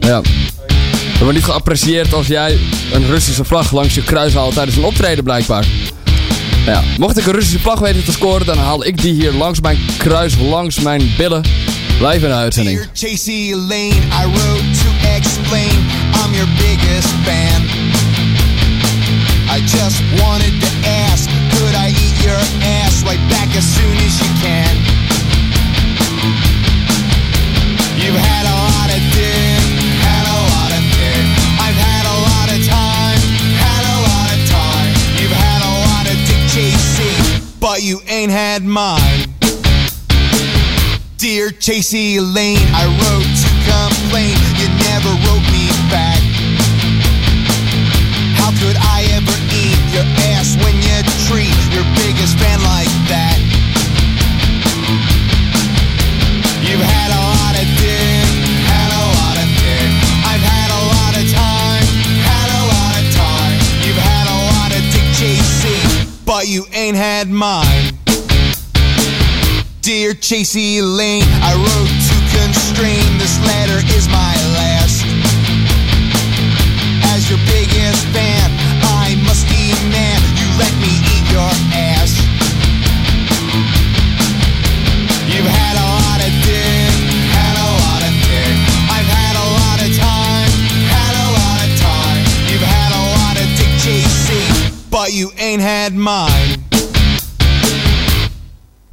Maar ja, we wordt niet geapprecieerd als jij een Russische vlag langs je kruis haalt tijdens een optreden blijkbaar. Nou ja, mocht ik een Russische vlag weten te scoren, dan haal ik die hier langs mijn kruis, langs mijn billen. Live in uitzending. Dear Chasey Lane, I wrote to explain I'm your biggest fan. I just wanted to ask, could I eat your ass right back as soon as you can? You've had a lot of dick, had a lot of dick. I've had a lot of time, had a lot of time. You've had a lot of dick chasing, but you ain't had mine. Dear Chasey Lane, I wrote to complain. You never wrote me back. How could I ever eat your ass when you treat your biggest fan like that? You've had a lot of dick, had a lot of dick. I've had a lot of time, had a lot of time. You've had a lot of dick chasing, but you ain't had mine. Dear Chasey Lane, I wrote to constrain. This letter is my last. As your biggest fan, I must demand you let me eat your ass. You've had a lot of dick, had a lot of dick. I've had a lot of time, had a lot of time. You've had a lot of dick chasing, but you ain't had mine.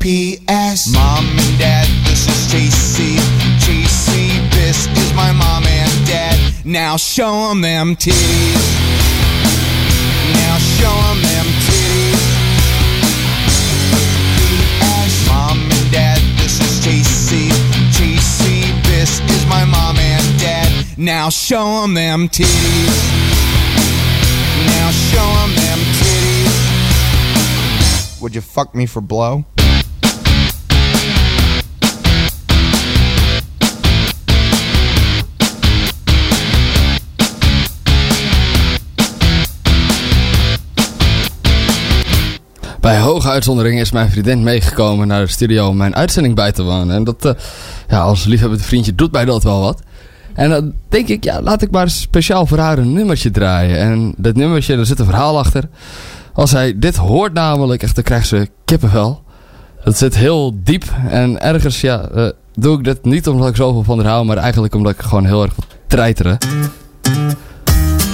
P.S. Mom and Dad, this is Chasey. Chasey, this is my mom and dad. Now show 'em them titties. Now show 'em them titties. P.S. Mom and Dad, this is Chasey. Chasey, this is my mom and dad. Now show 'em them titties. Now show 'em them titties. Would you fuck me for blow? Hoge uitzondering is mijn vriendin meegekomen naar de studio om mijn uitzending bij te wonen. En dat, eh, ja, als liefhebbend vriendje doet mij dat wel wat. En dan denk ik, ja, laat ik maar speciaal voor haar een nummertje draaien. En dat nummertje, daar zit een verhaal achter. Als zij dit hoort namelijk, echt, dan krijgt ze kippenvel. Dat zit heel diep. En ergens, ja, eh, doe ik dit niet omdat ik zoveel van haar hou, maar eigenlijk omdat ik gewoon heel erg wil treiteren.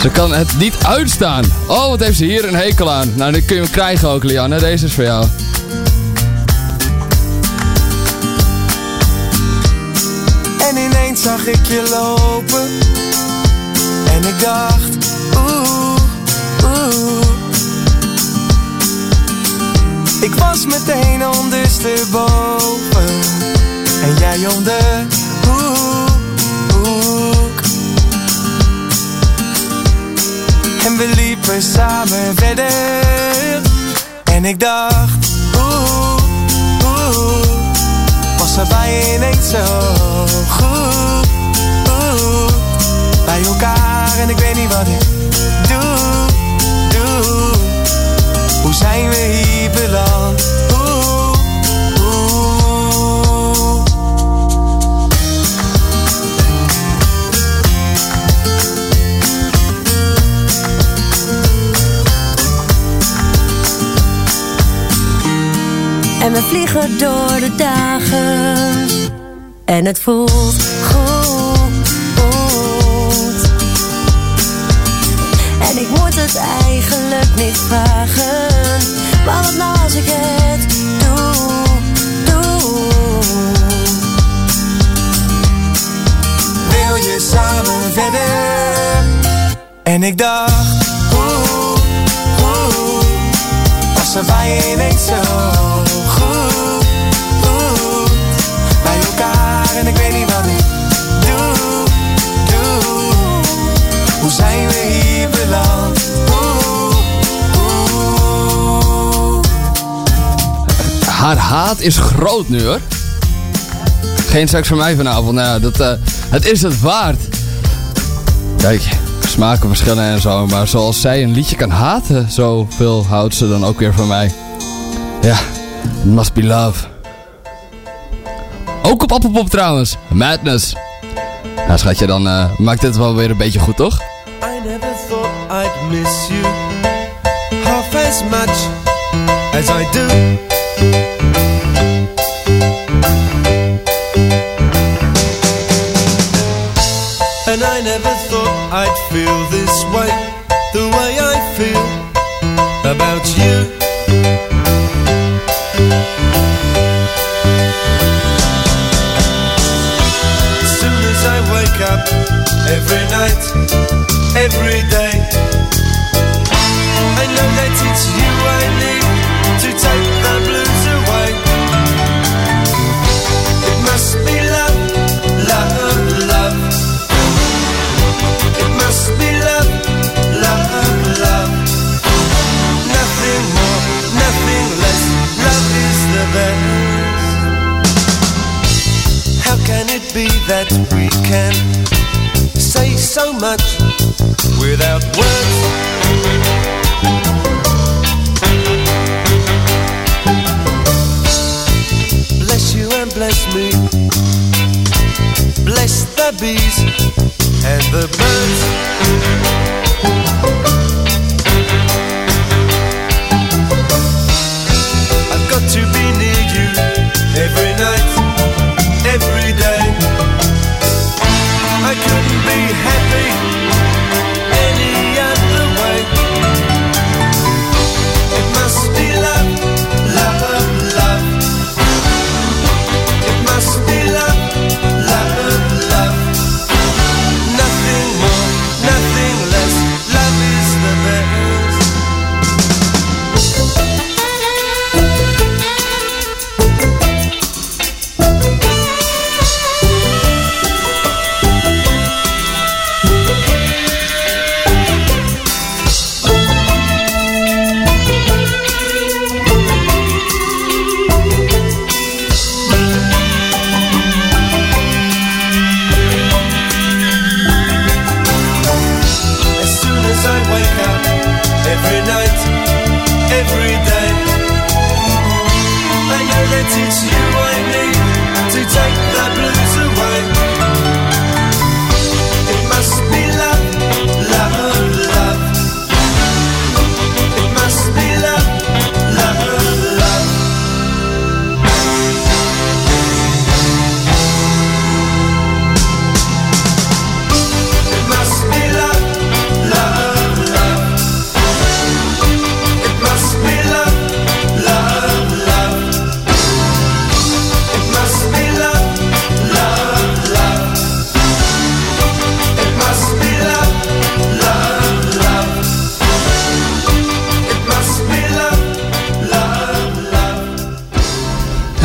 Ze kan het niet uitstaan. Oh, wat heeft ze hier een hekel aan. Nou, dan kun je krijgen ook, Lianne. Deze is voor jou. En ineens zag ik je lopen En ik dacht Oeh, oeh Ik was meteen ondersteboven En jij om En we liepen samen verder En ik dacht Oeh, oeh was er bij ineens zo goed, goed bij elkaar en ik weet niet wat ik doe, doe. Hoe zijn we hier beland? We vliegen door de dagen. En het voelt goed. En ik moet het eigenlijk niet vragen. Maar nou als ik het doe, doe. Wil je samen verder? En ik dacht, oeh, oeh, was er bij ineens zo haat is groot nu hoor. Geen seks voor mij vanavond. Nou dat, eh, het is het waard. Kijk, smaken verschillen en zo. Maar zoals zij een liedje kan haten, zoveel houdt ze dan ook weer van mij. Ja, it must be love. Ook op Appelpop trouwens. Madness. Nou schatje, dan eh, maakt dit wel weer een beetje goed, toch? I never thought I'd miss you half as much as I do. I'd feel this way, the way I feel about you. As soon as I wake up, every night, every day, much without words? Bless you and bless me. Bless the bees and the birds.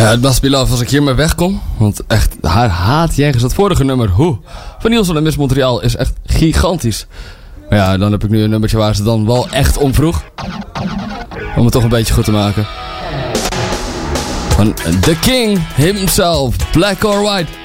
Het must be love als ik hiermee wegkom. Want echt, haar haat jegens het vorige nummer, hoe, van Nielsen en Miss Montreal is echt gigantisch. Maar ja, dan heb ik nu een nummertje waar ze dan wel echt om vroeg. Om het toch een beetje goed te maken. Van The King himself, Black or White.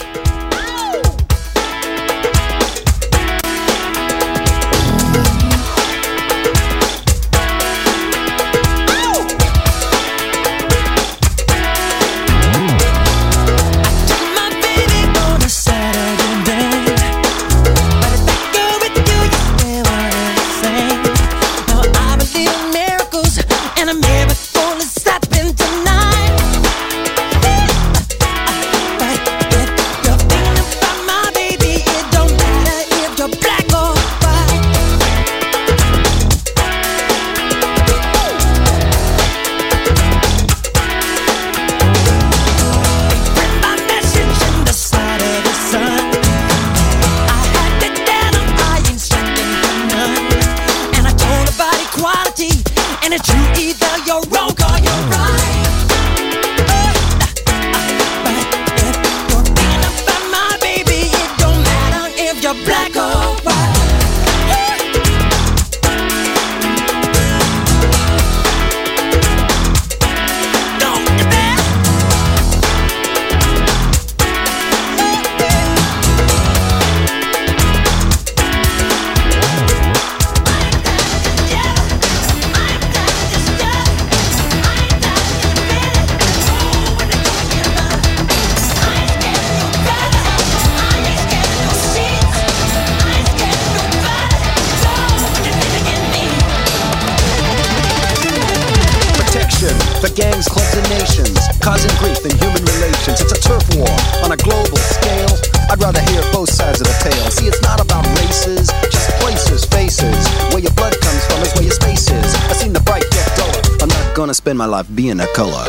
Spend my life being a color.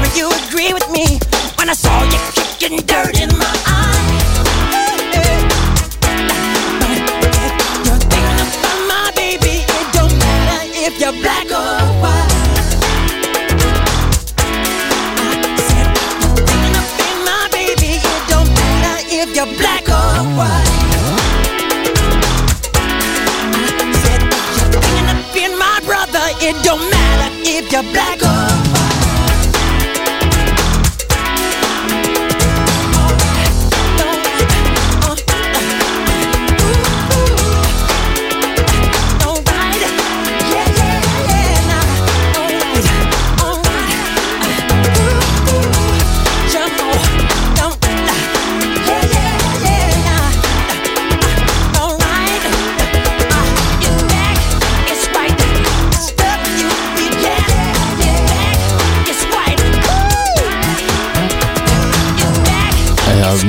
Me you agree with me when I saw you kicking dirt in my eye. You're thinking about my baby. It don't matter if you're black or white. I if you're black or white. It don't matter if you're black or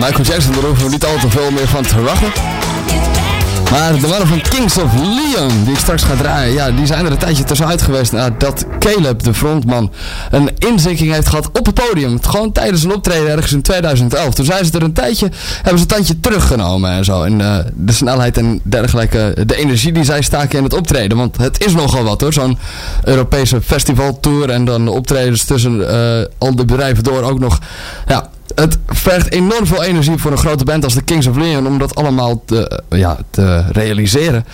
Michael Jackson, daar hoeven we niet al te veel meer van te verwachten. Maar de mannen van Kings of Leon, die ik straks ga draaien, ja, die zijn er een tijdje tussenuit geweest nadat Caleb, de frontman, een inzinking heeft gehad op het podium. Gewoon tijdens een optreden ergens in 2011. Toen zijn ze er een tijdje, hebben ze een tijdje teruggenomen en zo. En eh, de snelheid en dergelijke, de energie die zij staken in het optreden. Want het is nogal wat hoor, zo'n Europese festivaltour en dan optredens tussen eh, al de bedrijven door ook nog, ja, het vergt enorm veel energie voor een grote band als de Kings of Leon om dat allemaal te, eh, ja, realiseren.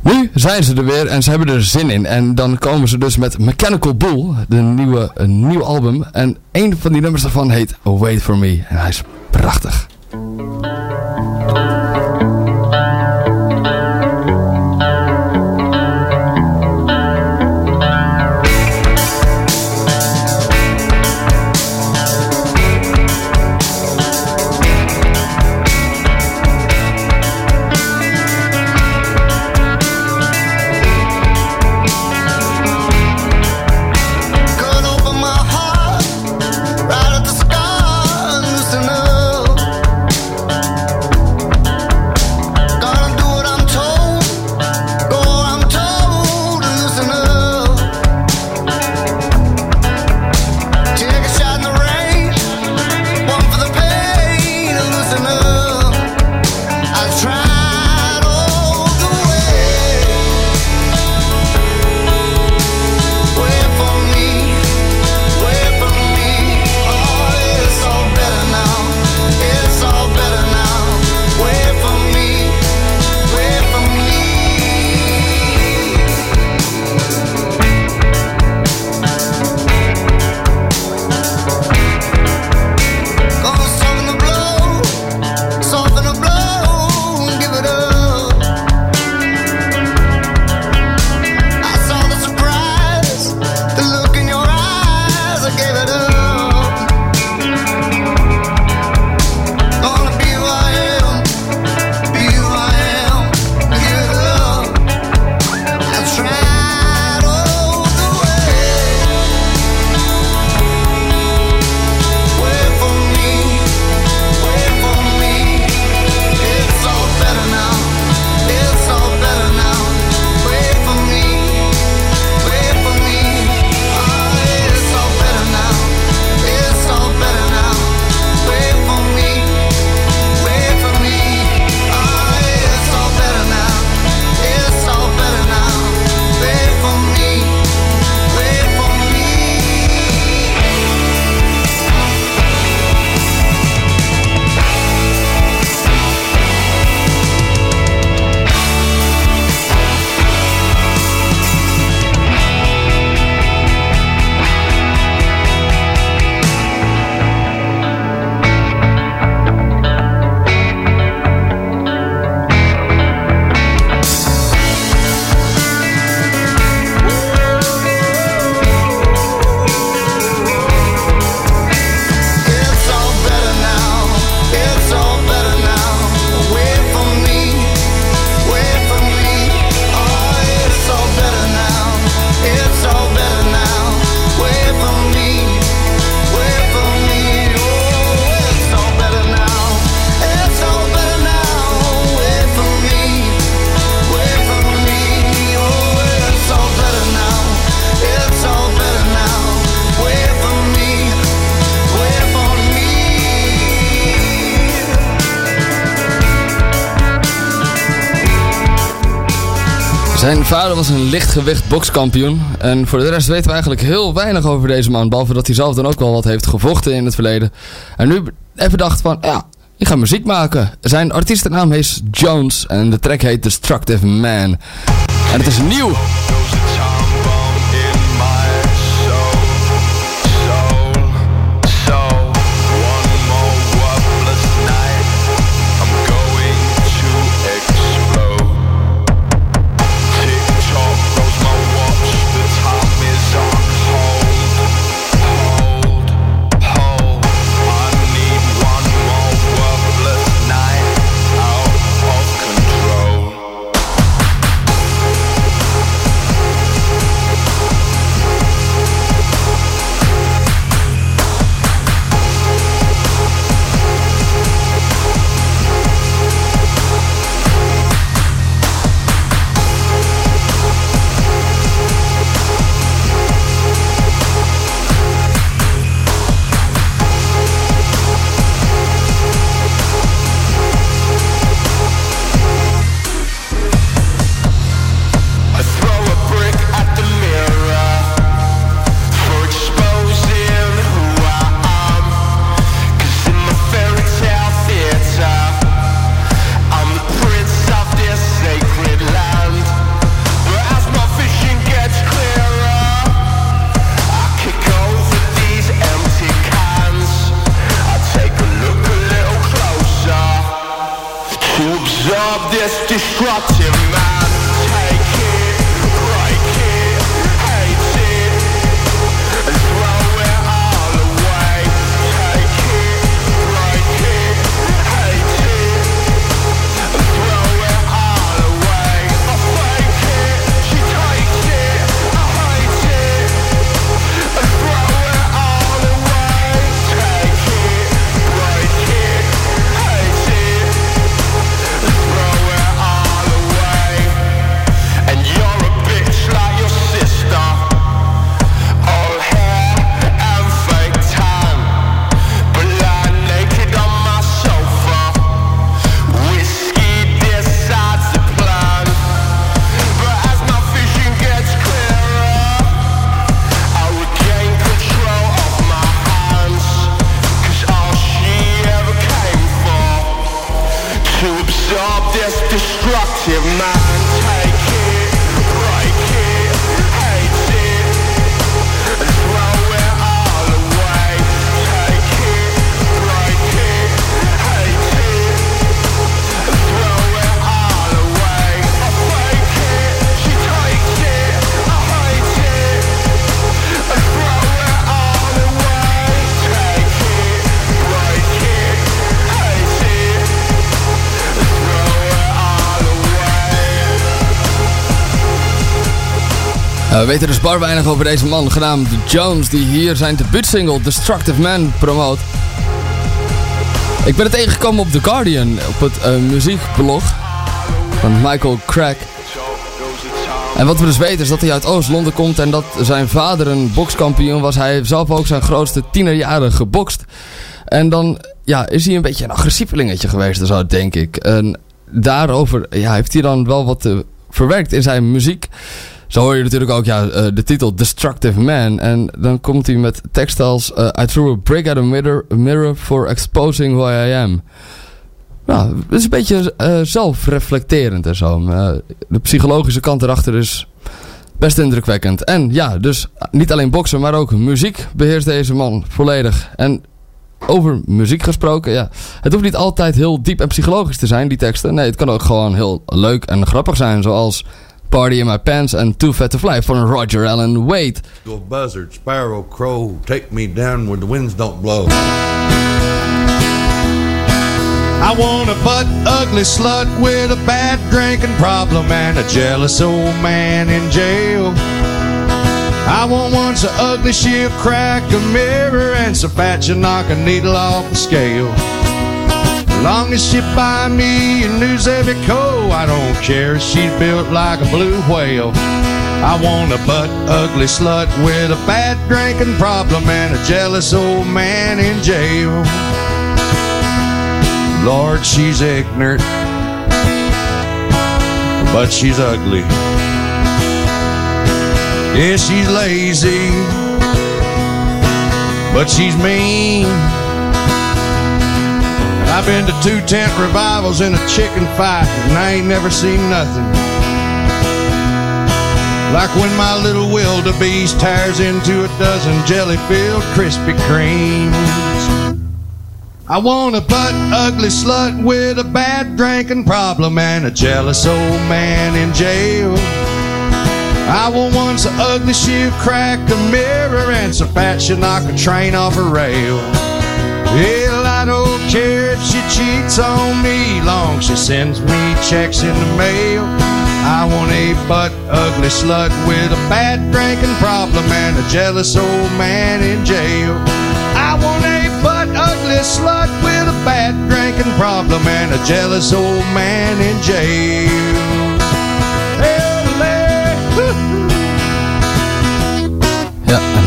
Nu zijn ze er weer en ze hebben er zin in. En dan komen ze dus met Mechanical Bull, de nieuwe, een nieuw album. En een van die nummers daarvan heet Wait For Me. En hij is prachtig. Vader was een lichtgewicht bokskampioen. En voor de rest weten we eigenlijk heel weinig over deze man. Behalve dat hij zelf dan ook wel wat heeft gevochten in het verleden. En nu even dacht van, ja, ik ga muziek maken. Zijn artiestennaam is Jones en de track heet Destructive Man. En het is nieuw. este weten dus bar weinig over deze man, genaamd Jones, die hier zijn debuutsingle Destructive Man promoot. Ik ben het tegengekomen op The Guardian, op het eh, muziekblog van Michael Crack. En wat we dus weten is dat hij uit Oost-Londen komt en dat zijn vader een bokskampioen was. Hij zelf ook zijn grootste tienerjaren gebokst. En dan ja, is hij een beetje een agressievelingetje geweest, zo denk ik. En daarover ja, heeft hij dan wel wat eh, verwerkt in zijn muziek. Zo hoor je natuurlijk ook ja, eh, de titel Destructive Man. En dan komt hij met teksten als... eh, I threw a brick at a mirror, mirror for exposing who I am. Nou, het is een beetje eh, zelfreflecterend en zo. De psychologische kant erachter is best indrukwekkend. En ja, dus niet alleen boksen, maar ook muziek beheerst deze man volledig. En over muziek gesproken, ja. Het hoeft niet altijd heel diep en psychologisch te zijn, die teksten. Nee, het kan ook gewoon heel leuk en grappig zijn. Zoals Party in My Pants en Too Fat to Fly van Roger Allen Wade. Go buzzard, sparrow, crow, take me down where the winds don't blow. I want a butt ugly slut with a bad drinking problem and a jealous old man in jail. I want one so ugly she'll crack a mirror and so fat she'll knock a needle off the scale. Long as she buy me a new Zevico, I don't care if she's built like a blue whale. I want a butt ugly slut with a bad drinking problem and a jealous old man in jail. Lord, she's ignorant, but she's ugly. Yeah, she's lazy, but she's mean. I've been to two tent revivals and a chicken fight, and I ain't never seen nothing. Like when my little wildebeest tears into a dozen jelly-filled Krispy Kremes. I want a butt ugly slut with a bad drinking problem and a jealous old man in jail. I want one so ugly she'll crack a mirror and so fat she'll knock a train off a rail. Hell, I don't care if she cheats on me, long she sends me checks in the mail. I want a butt ugly slut with a bad drinking problem and a jealous old man in jail. I want a butt ugly slut with a bad drinking problem and a jealous old man in jail. Ja, en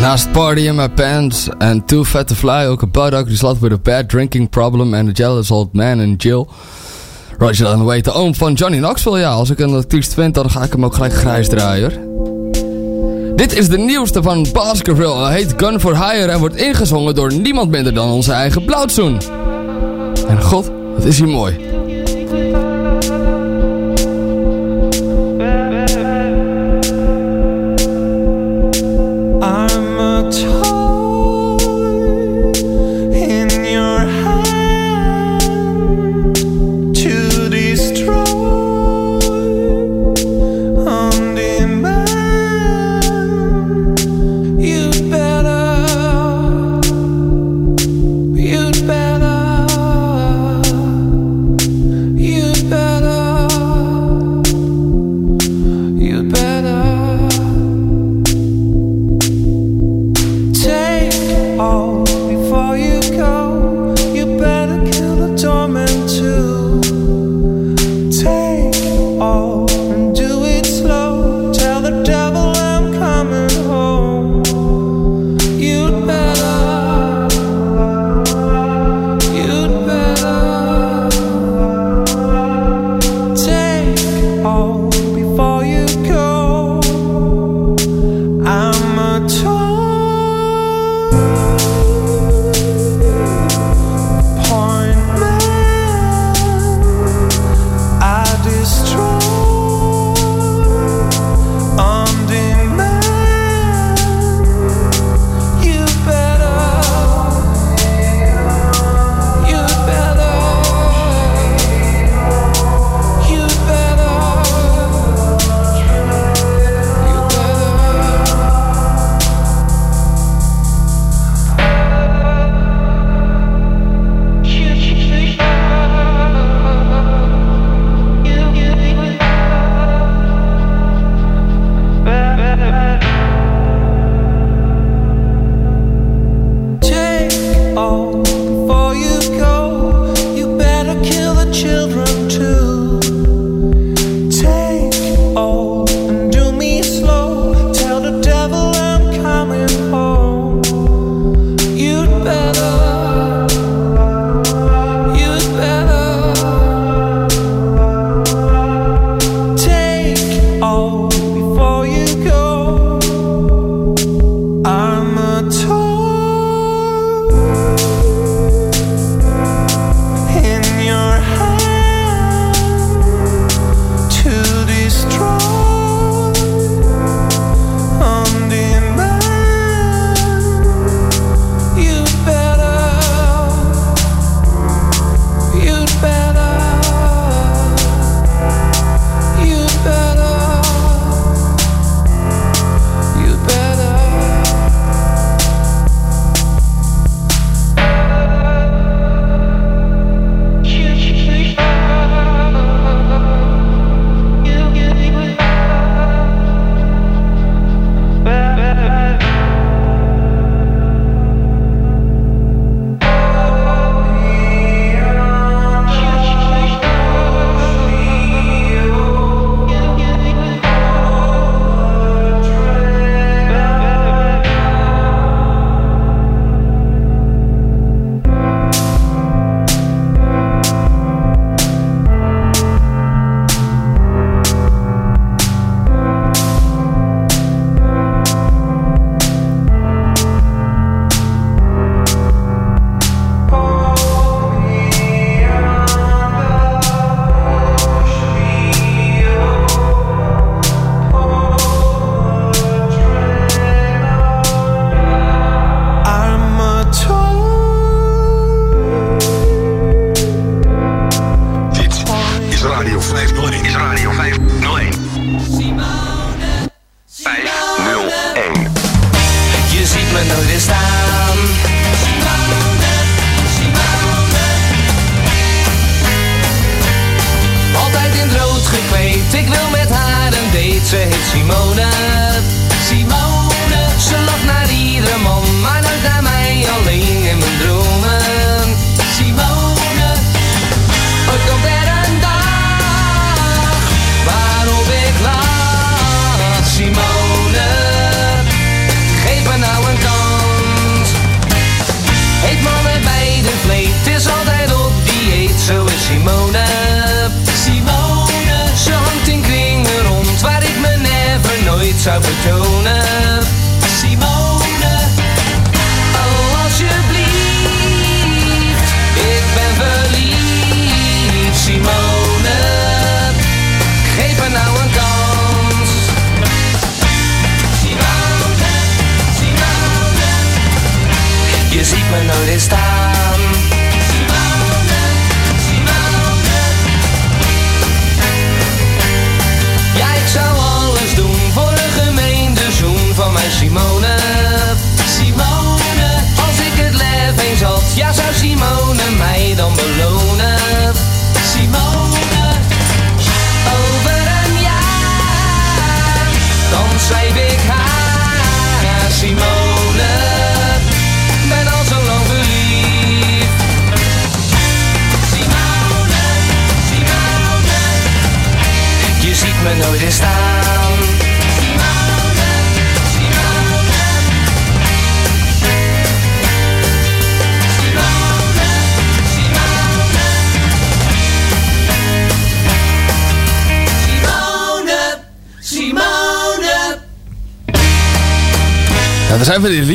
naast Party in My Pants en Too Fat to Fly ook een butt ugly slut with a bad drinking problem and a jealous old man in jail. Roger dan weet de oom van Johnny Knoxville. Ja, als ik een artiest vind, dan ga ik hem ook gelijk grijs draaien. Dit is de nieuwste van Baskerville. Hij heet Gun for Hire en wordt ingezongen door niemand minder dan onze eigen Blauwtsoen. En god, wat is hij mooi.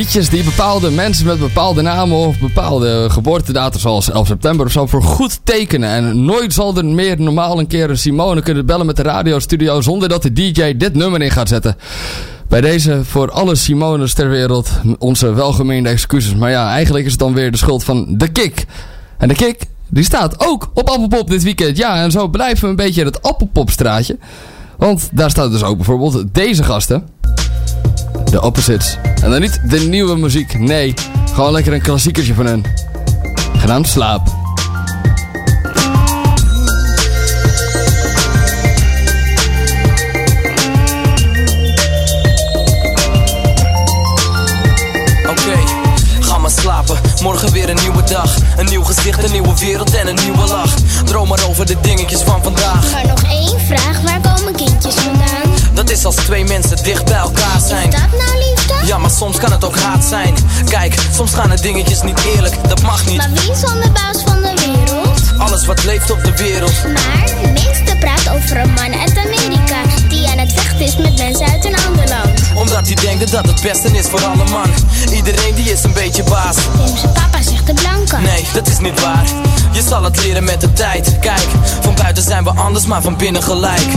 Die bepaalde mensen met bepaalde namen of bepaalde geboortedata zoals 11 september of zo voor goed tekenen. En nooit zal er meer normaal een keer een Simone kunnen bellen met de radiostudio zonder dat de DJ dit nummer in gaat zetten. Bij deze voor alle Simones ter wereld onze welgemeende excuses. Maar ja, eigenlijk is het dan weer de schuld van de kick. En de kick, die staat ook op Appelpop dit weekend. Ja, en zo blijven we een beetje in het Appelpopstraatje. Want daar staat dus ook bijvoorbeeld deze gasten. De Opposites. En dan niet de nieuwe muziek, nee. Gewoon lekker een klassiekertje van hun. Genaamd Slaap. Oké, ga maar slapen. Morgen weer een nieuwe dag. Een nieuw gezicht, een nieuwe wereld en een nieuwe lach. Droom maar over de dingetjes van vandaag. Maar nog één vraag, waar komen kindjes vandaan? Dat is als twee mensen dicht bij elkaar zijn. Is dat nou liefde? Ja, maar soms kan het ook haat zijn. Kijk, soms gaan de dingetjes niet eerlijk, dat mag niet. Maar wie is dan de baas van de wereld? Alles wat leeft op de wereld. Maar de minste praat over een man uit Amerika Die aan het vechten is met mensen uit een ander land Omdat hij denkt dat het beste is voor alle man. Iedereen die is een beetje baas. Tim zijn papa zegt de blanke Nee, dat is niet waar. Je zal het leren met de tijd. Kijk, van buiten zijn we anders, maar van binnen gelijk.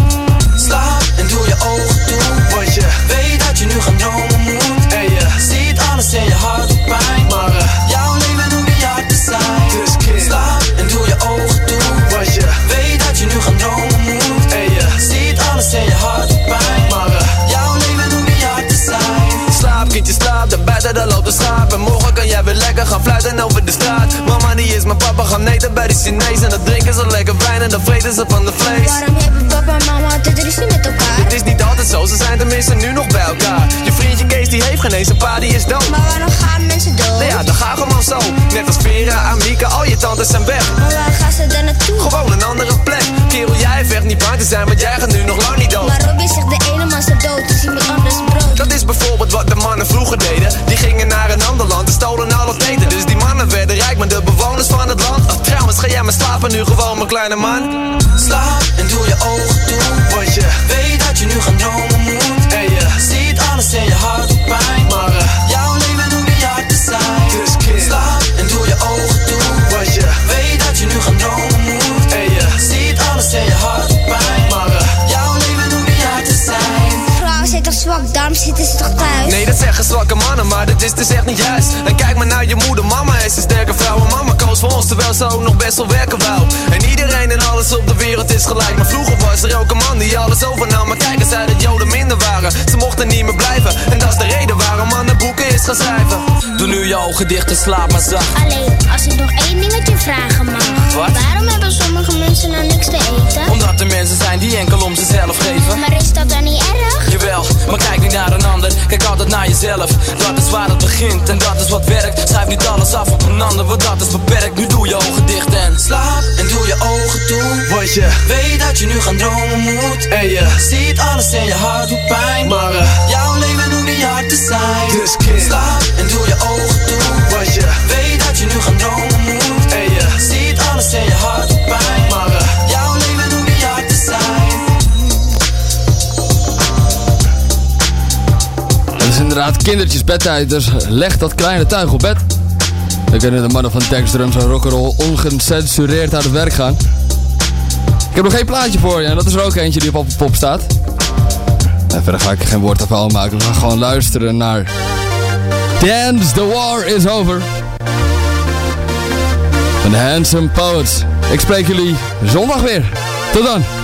Slaap doe je ogen toe, want je weet dat je nu gaan dromen moet. En je ziet alles en je hart doet pijn, maar eh, jouw leven hoeft niet hard te zijn. Dus kid, slaap en doe je ogen toe, want je weet dat je nu gaan dromen moet. En je ziet alles en je hart doet pijn, maar eh, jouw leven hoeft niet hard te zijn. Slaap, kindje, slaap, de buiten daar loopt de schaap. En morgen kan jij weer lekker gaan fluiten over de straat. Mama die is mijn papa, gaan eten bij de Chinees. En dan drinken ze lekker wijn en dan vreten ze van de vlees. Waarom hebben papa en mama altijd ruzie met elkaar? Het is niet altijd zo, ze zijn tenminste nu nog bij elkaar. Je vriendje Kees die heeft geen eens een pa, die is dood. Maar waarom gaan mensen dood? Nou ja, dat gaat gewoon zo. Net als Vera, Amika, al je tantes zijn weg. Maar waar gaan ze dan naartoe? Gewoon een andere plek. Kerel, jij vecht niet bang te zijn, want jij gaat nu nog lang niet dood. Maar Robbie zegt de ene man staat dood, dus iemand anders brood Dat is bijvoorbeeld wat de mannen vroeger deden. Die gingen naar een ander land en stolen al het eten. Dus die mannen werden rijk, maar de bewoners van het land. Oh, trouwens, ga jij maar slapen nu gewoon, mijn kleine man. Slaap zwak, daarom zitten ze toch thuis? Nee, dat zeggen zwakke mannen, maar dat is dus echt niet juist. En kijk maar naar je moeder, mama is een sterke vrouw. En mama voor ons, terwijl ze ook nog best wel werken wou. En iedereen en alles op de wereld is gelijk. Maar vroeger was er ook een man die alles overnam. Maar kijk eens uit dat joden minder waren. Ze mochten niet meer blijven. En dat is de reden waarom mannen boeken is gaan schrijven. Doe nu je ogen dicht en slaap maar zacht. Alleen, als ik nog één dingetje vragen mag Wat? Waarom hebben sommige mensen nou niks te eten? Omdat er mensen zijn die enkel om zichzelf geven. Maar is dat dan niet erg? Jawel, maar kijk niet naar een ander, kijk altijd naar jezelf. Dat is waar het begint en dat is wat werkt. Schrijf niet alles af op een ander, want dat is beperkt. Nu doe je ogen dicht en slaap en doe je ogen toe. Want je weet dat je nu gaan dromen moet. En je ziet alles en je hart doet pijn. Maar eh, jouw leven hoeft niet hard te zijn. Dus slaap en doe je ogen toe. Want je weet dat je nu gaan dromen moet. En je ziet alles en je hart doet pijn. Maar eh, jouw leven hoeft niet hard te zijn. inderdaad kindertjes bedtijd, dus leg dat kleine tuig op bed. Dan kunnen de mannen van Tex Drums en Rock'n'Roll ongecensureerd aan het werk gaan. Ik heb nog geen plaatje voor je en dat is er ook eentje die op pop staat. En verder ga ik geen woord van maken, we gaan gewoon luisteren naar... Dance, the war is over. Van Handsome Poets. Ik spreek jullie zondag weer. Tot dan.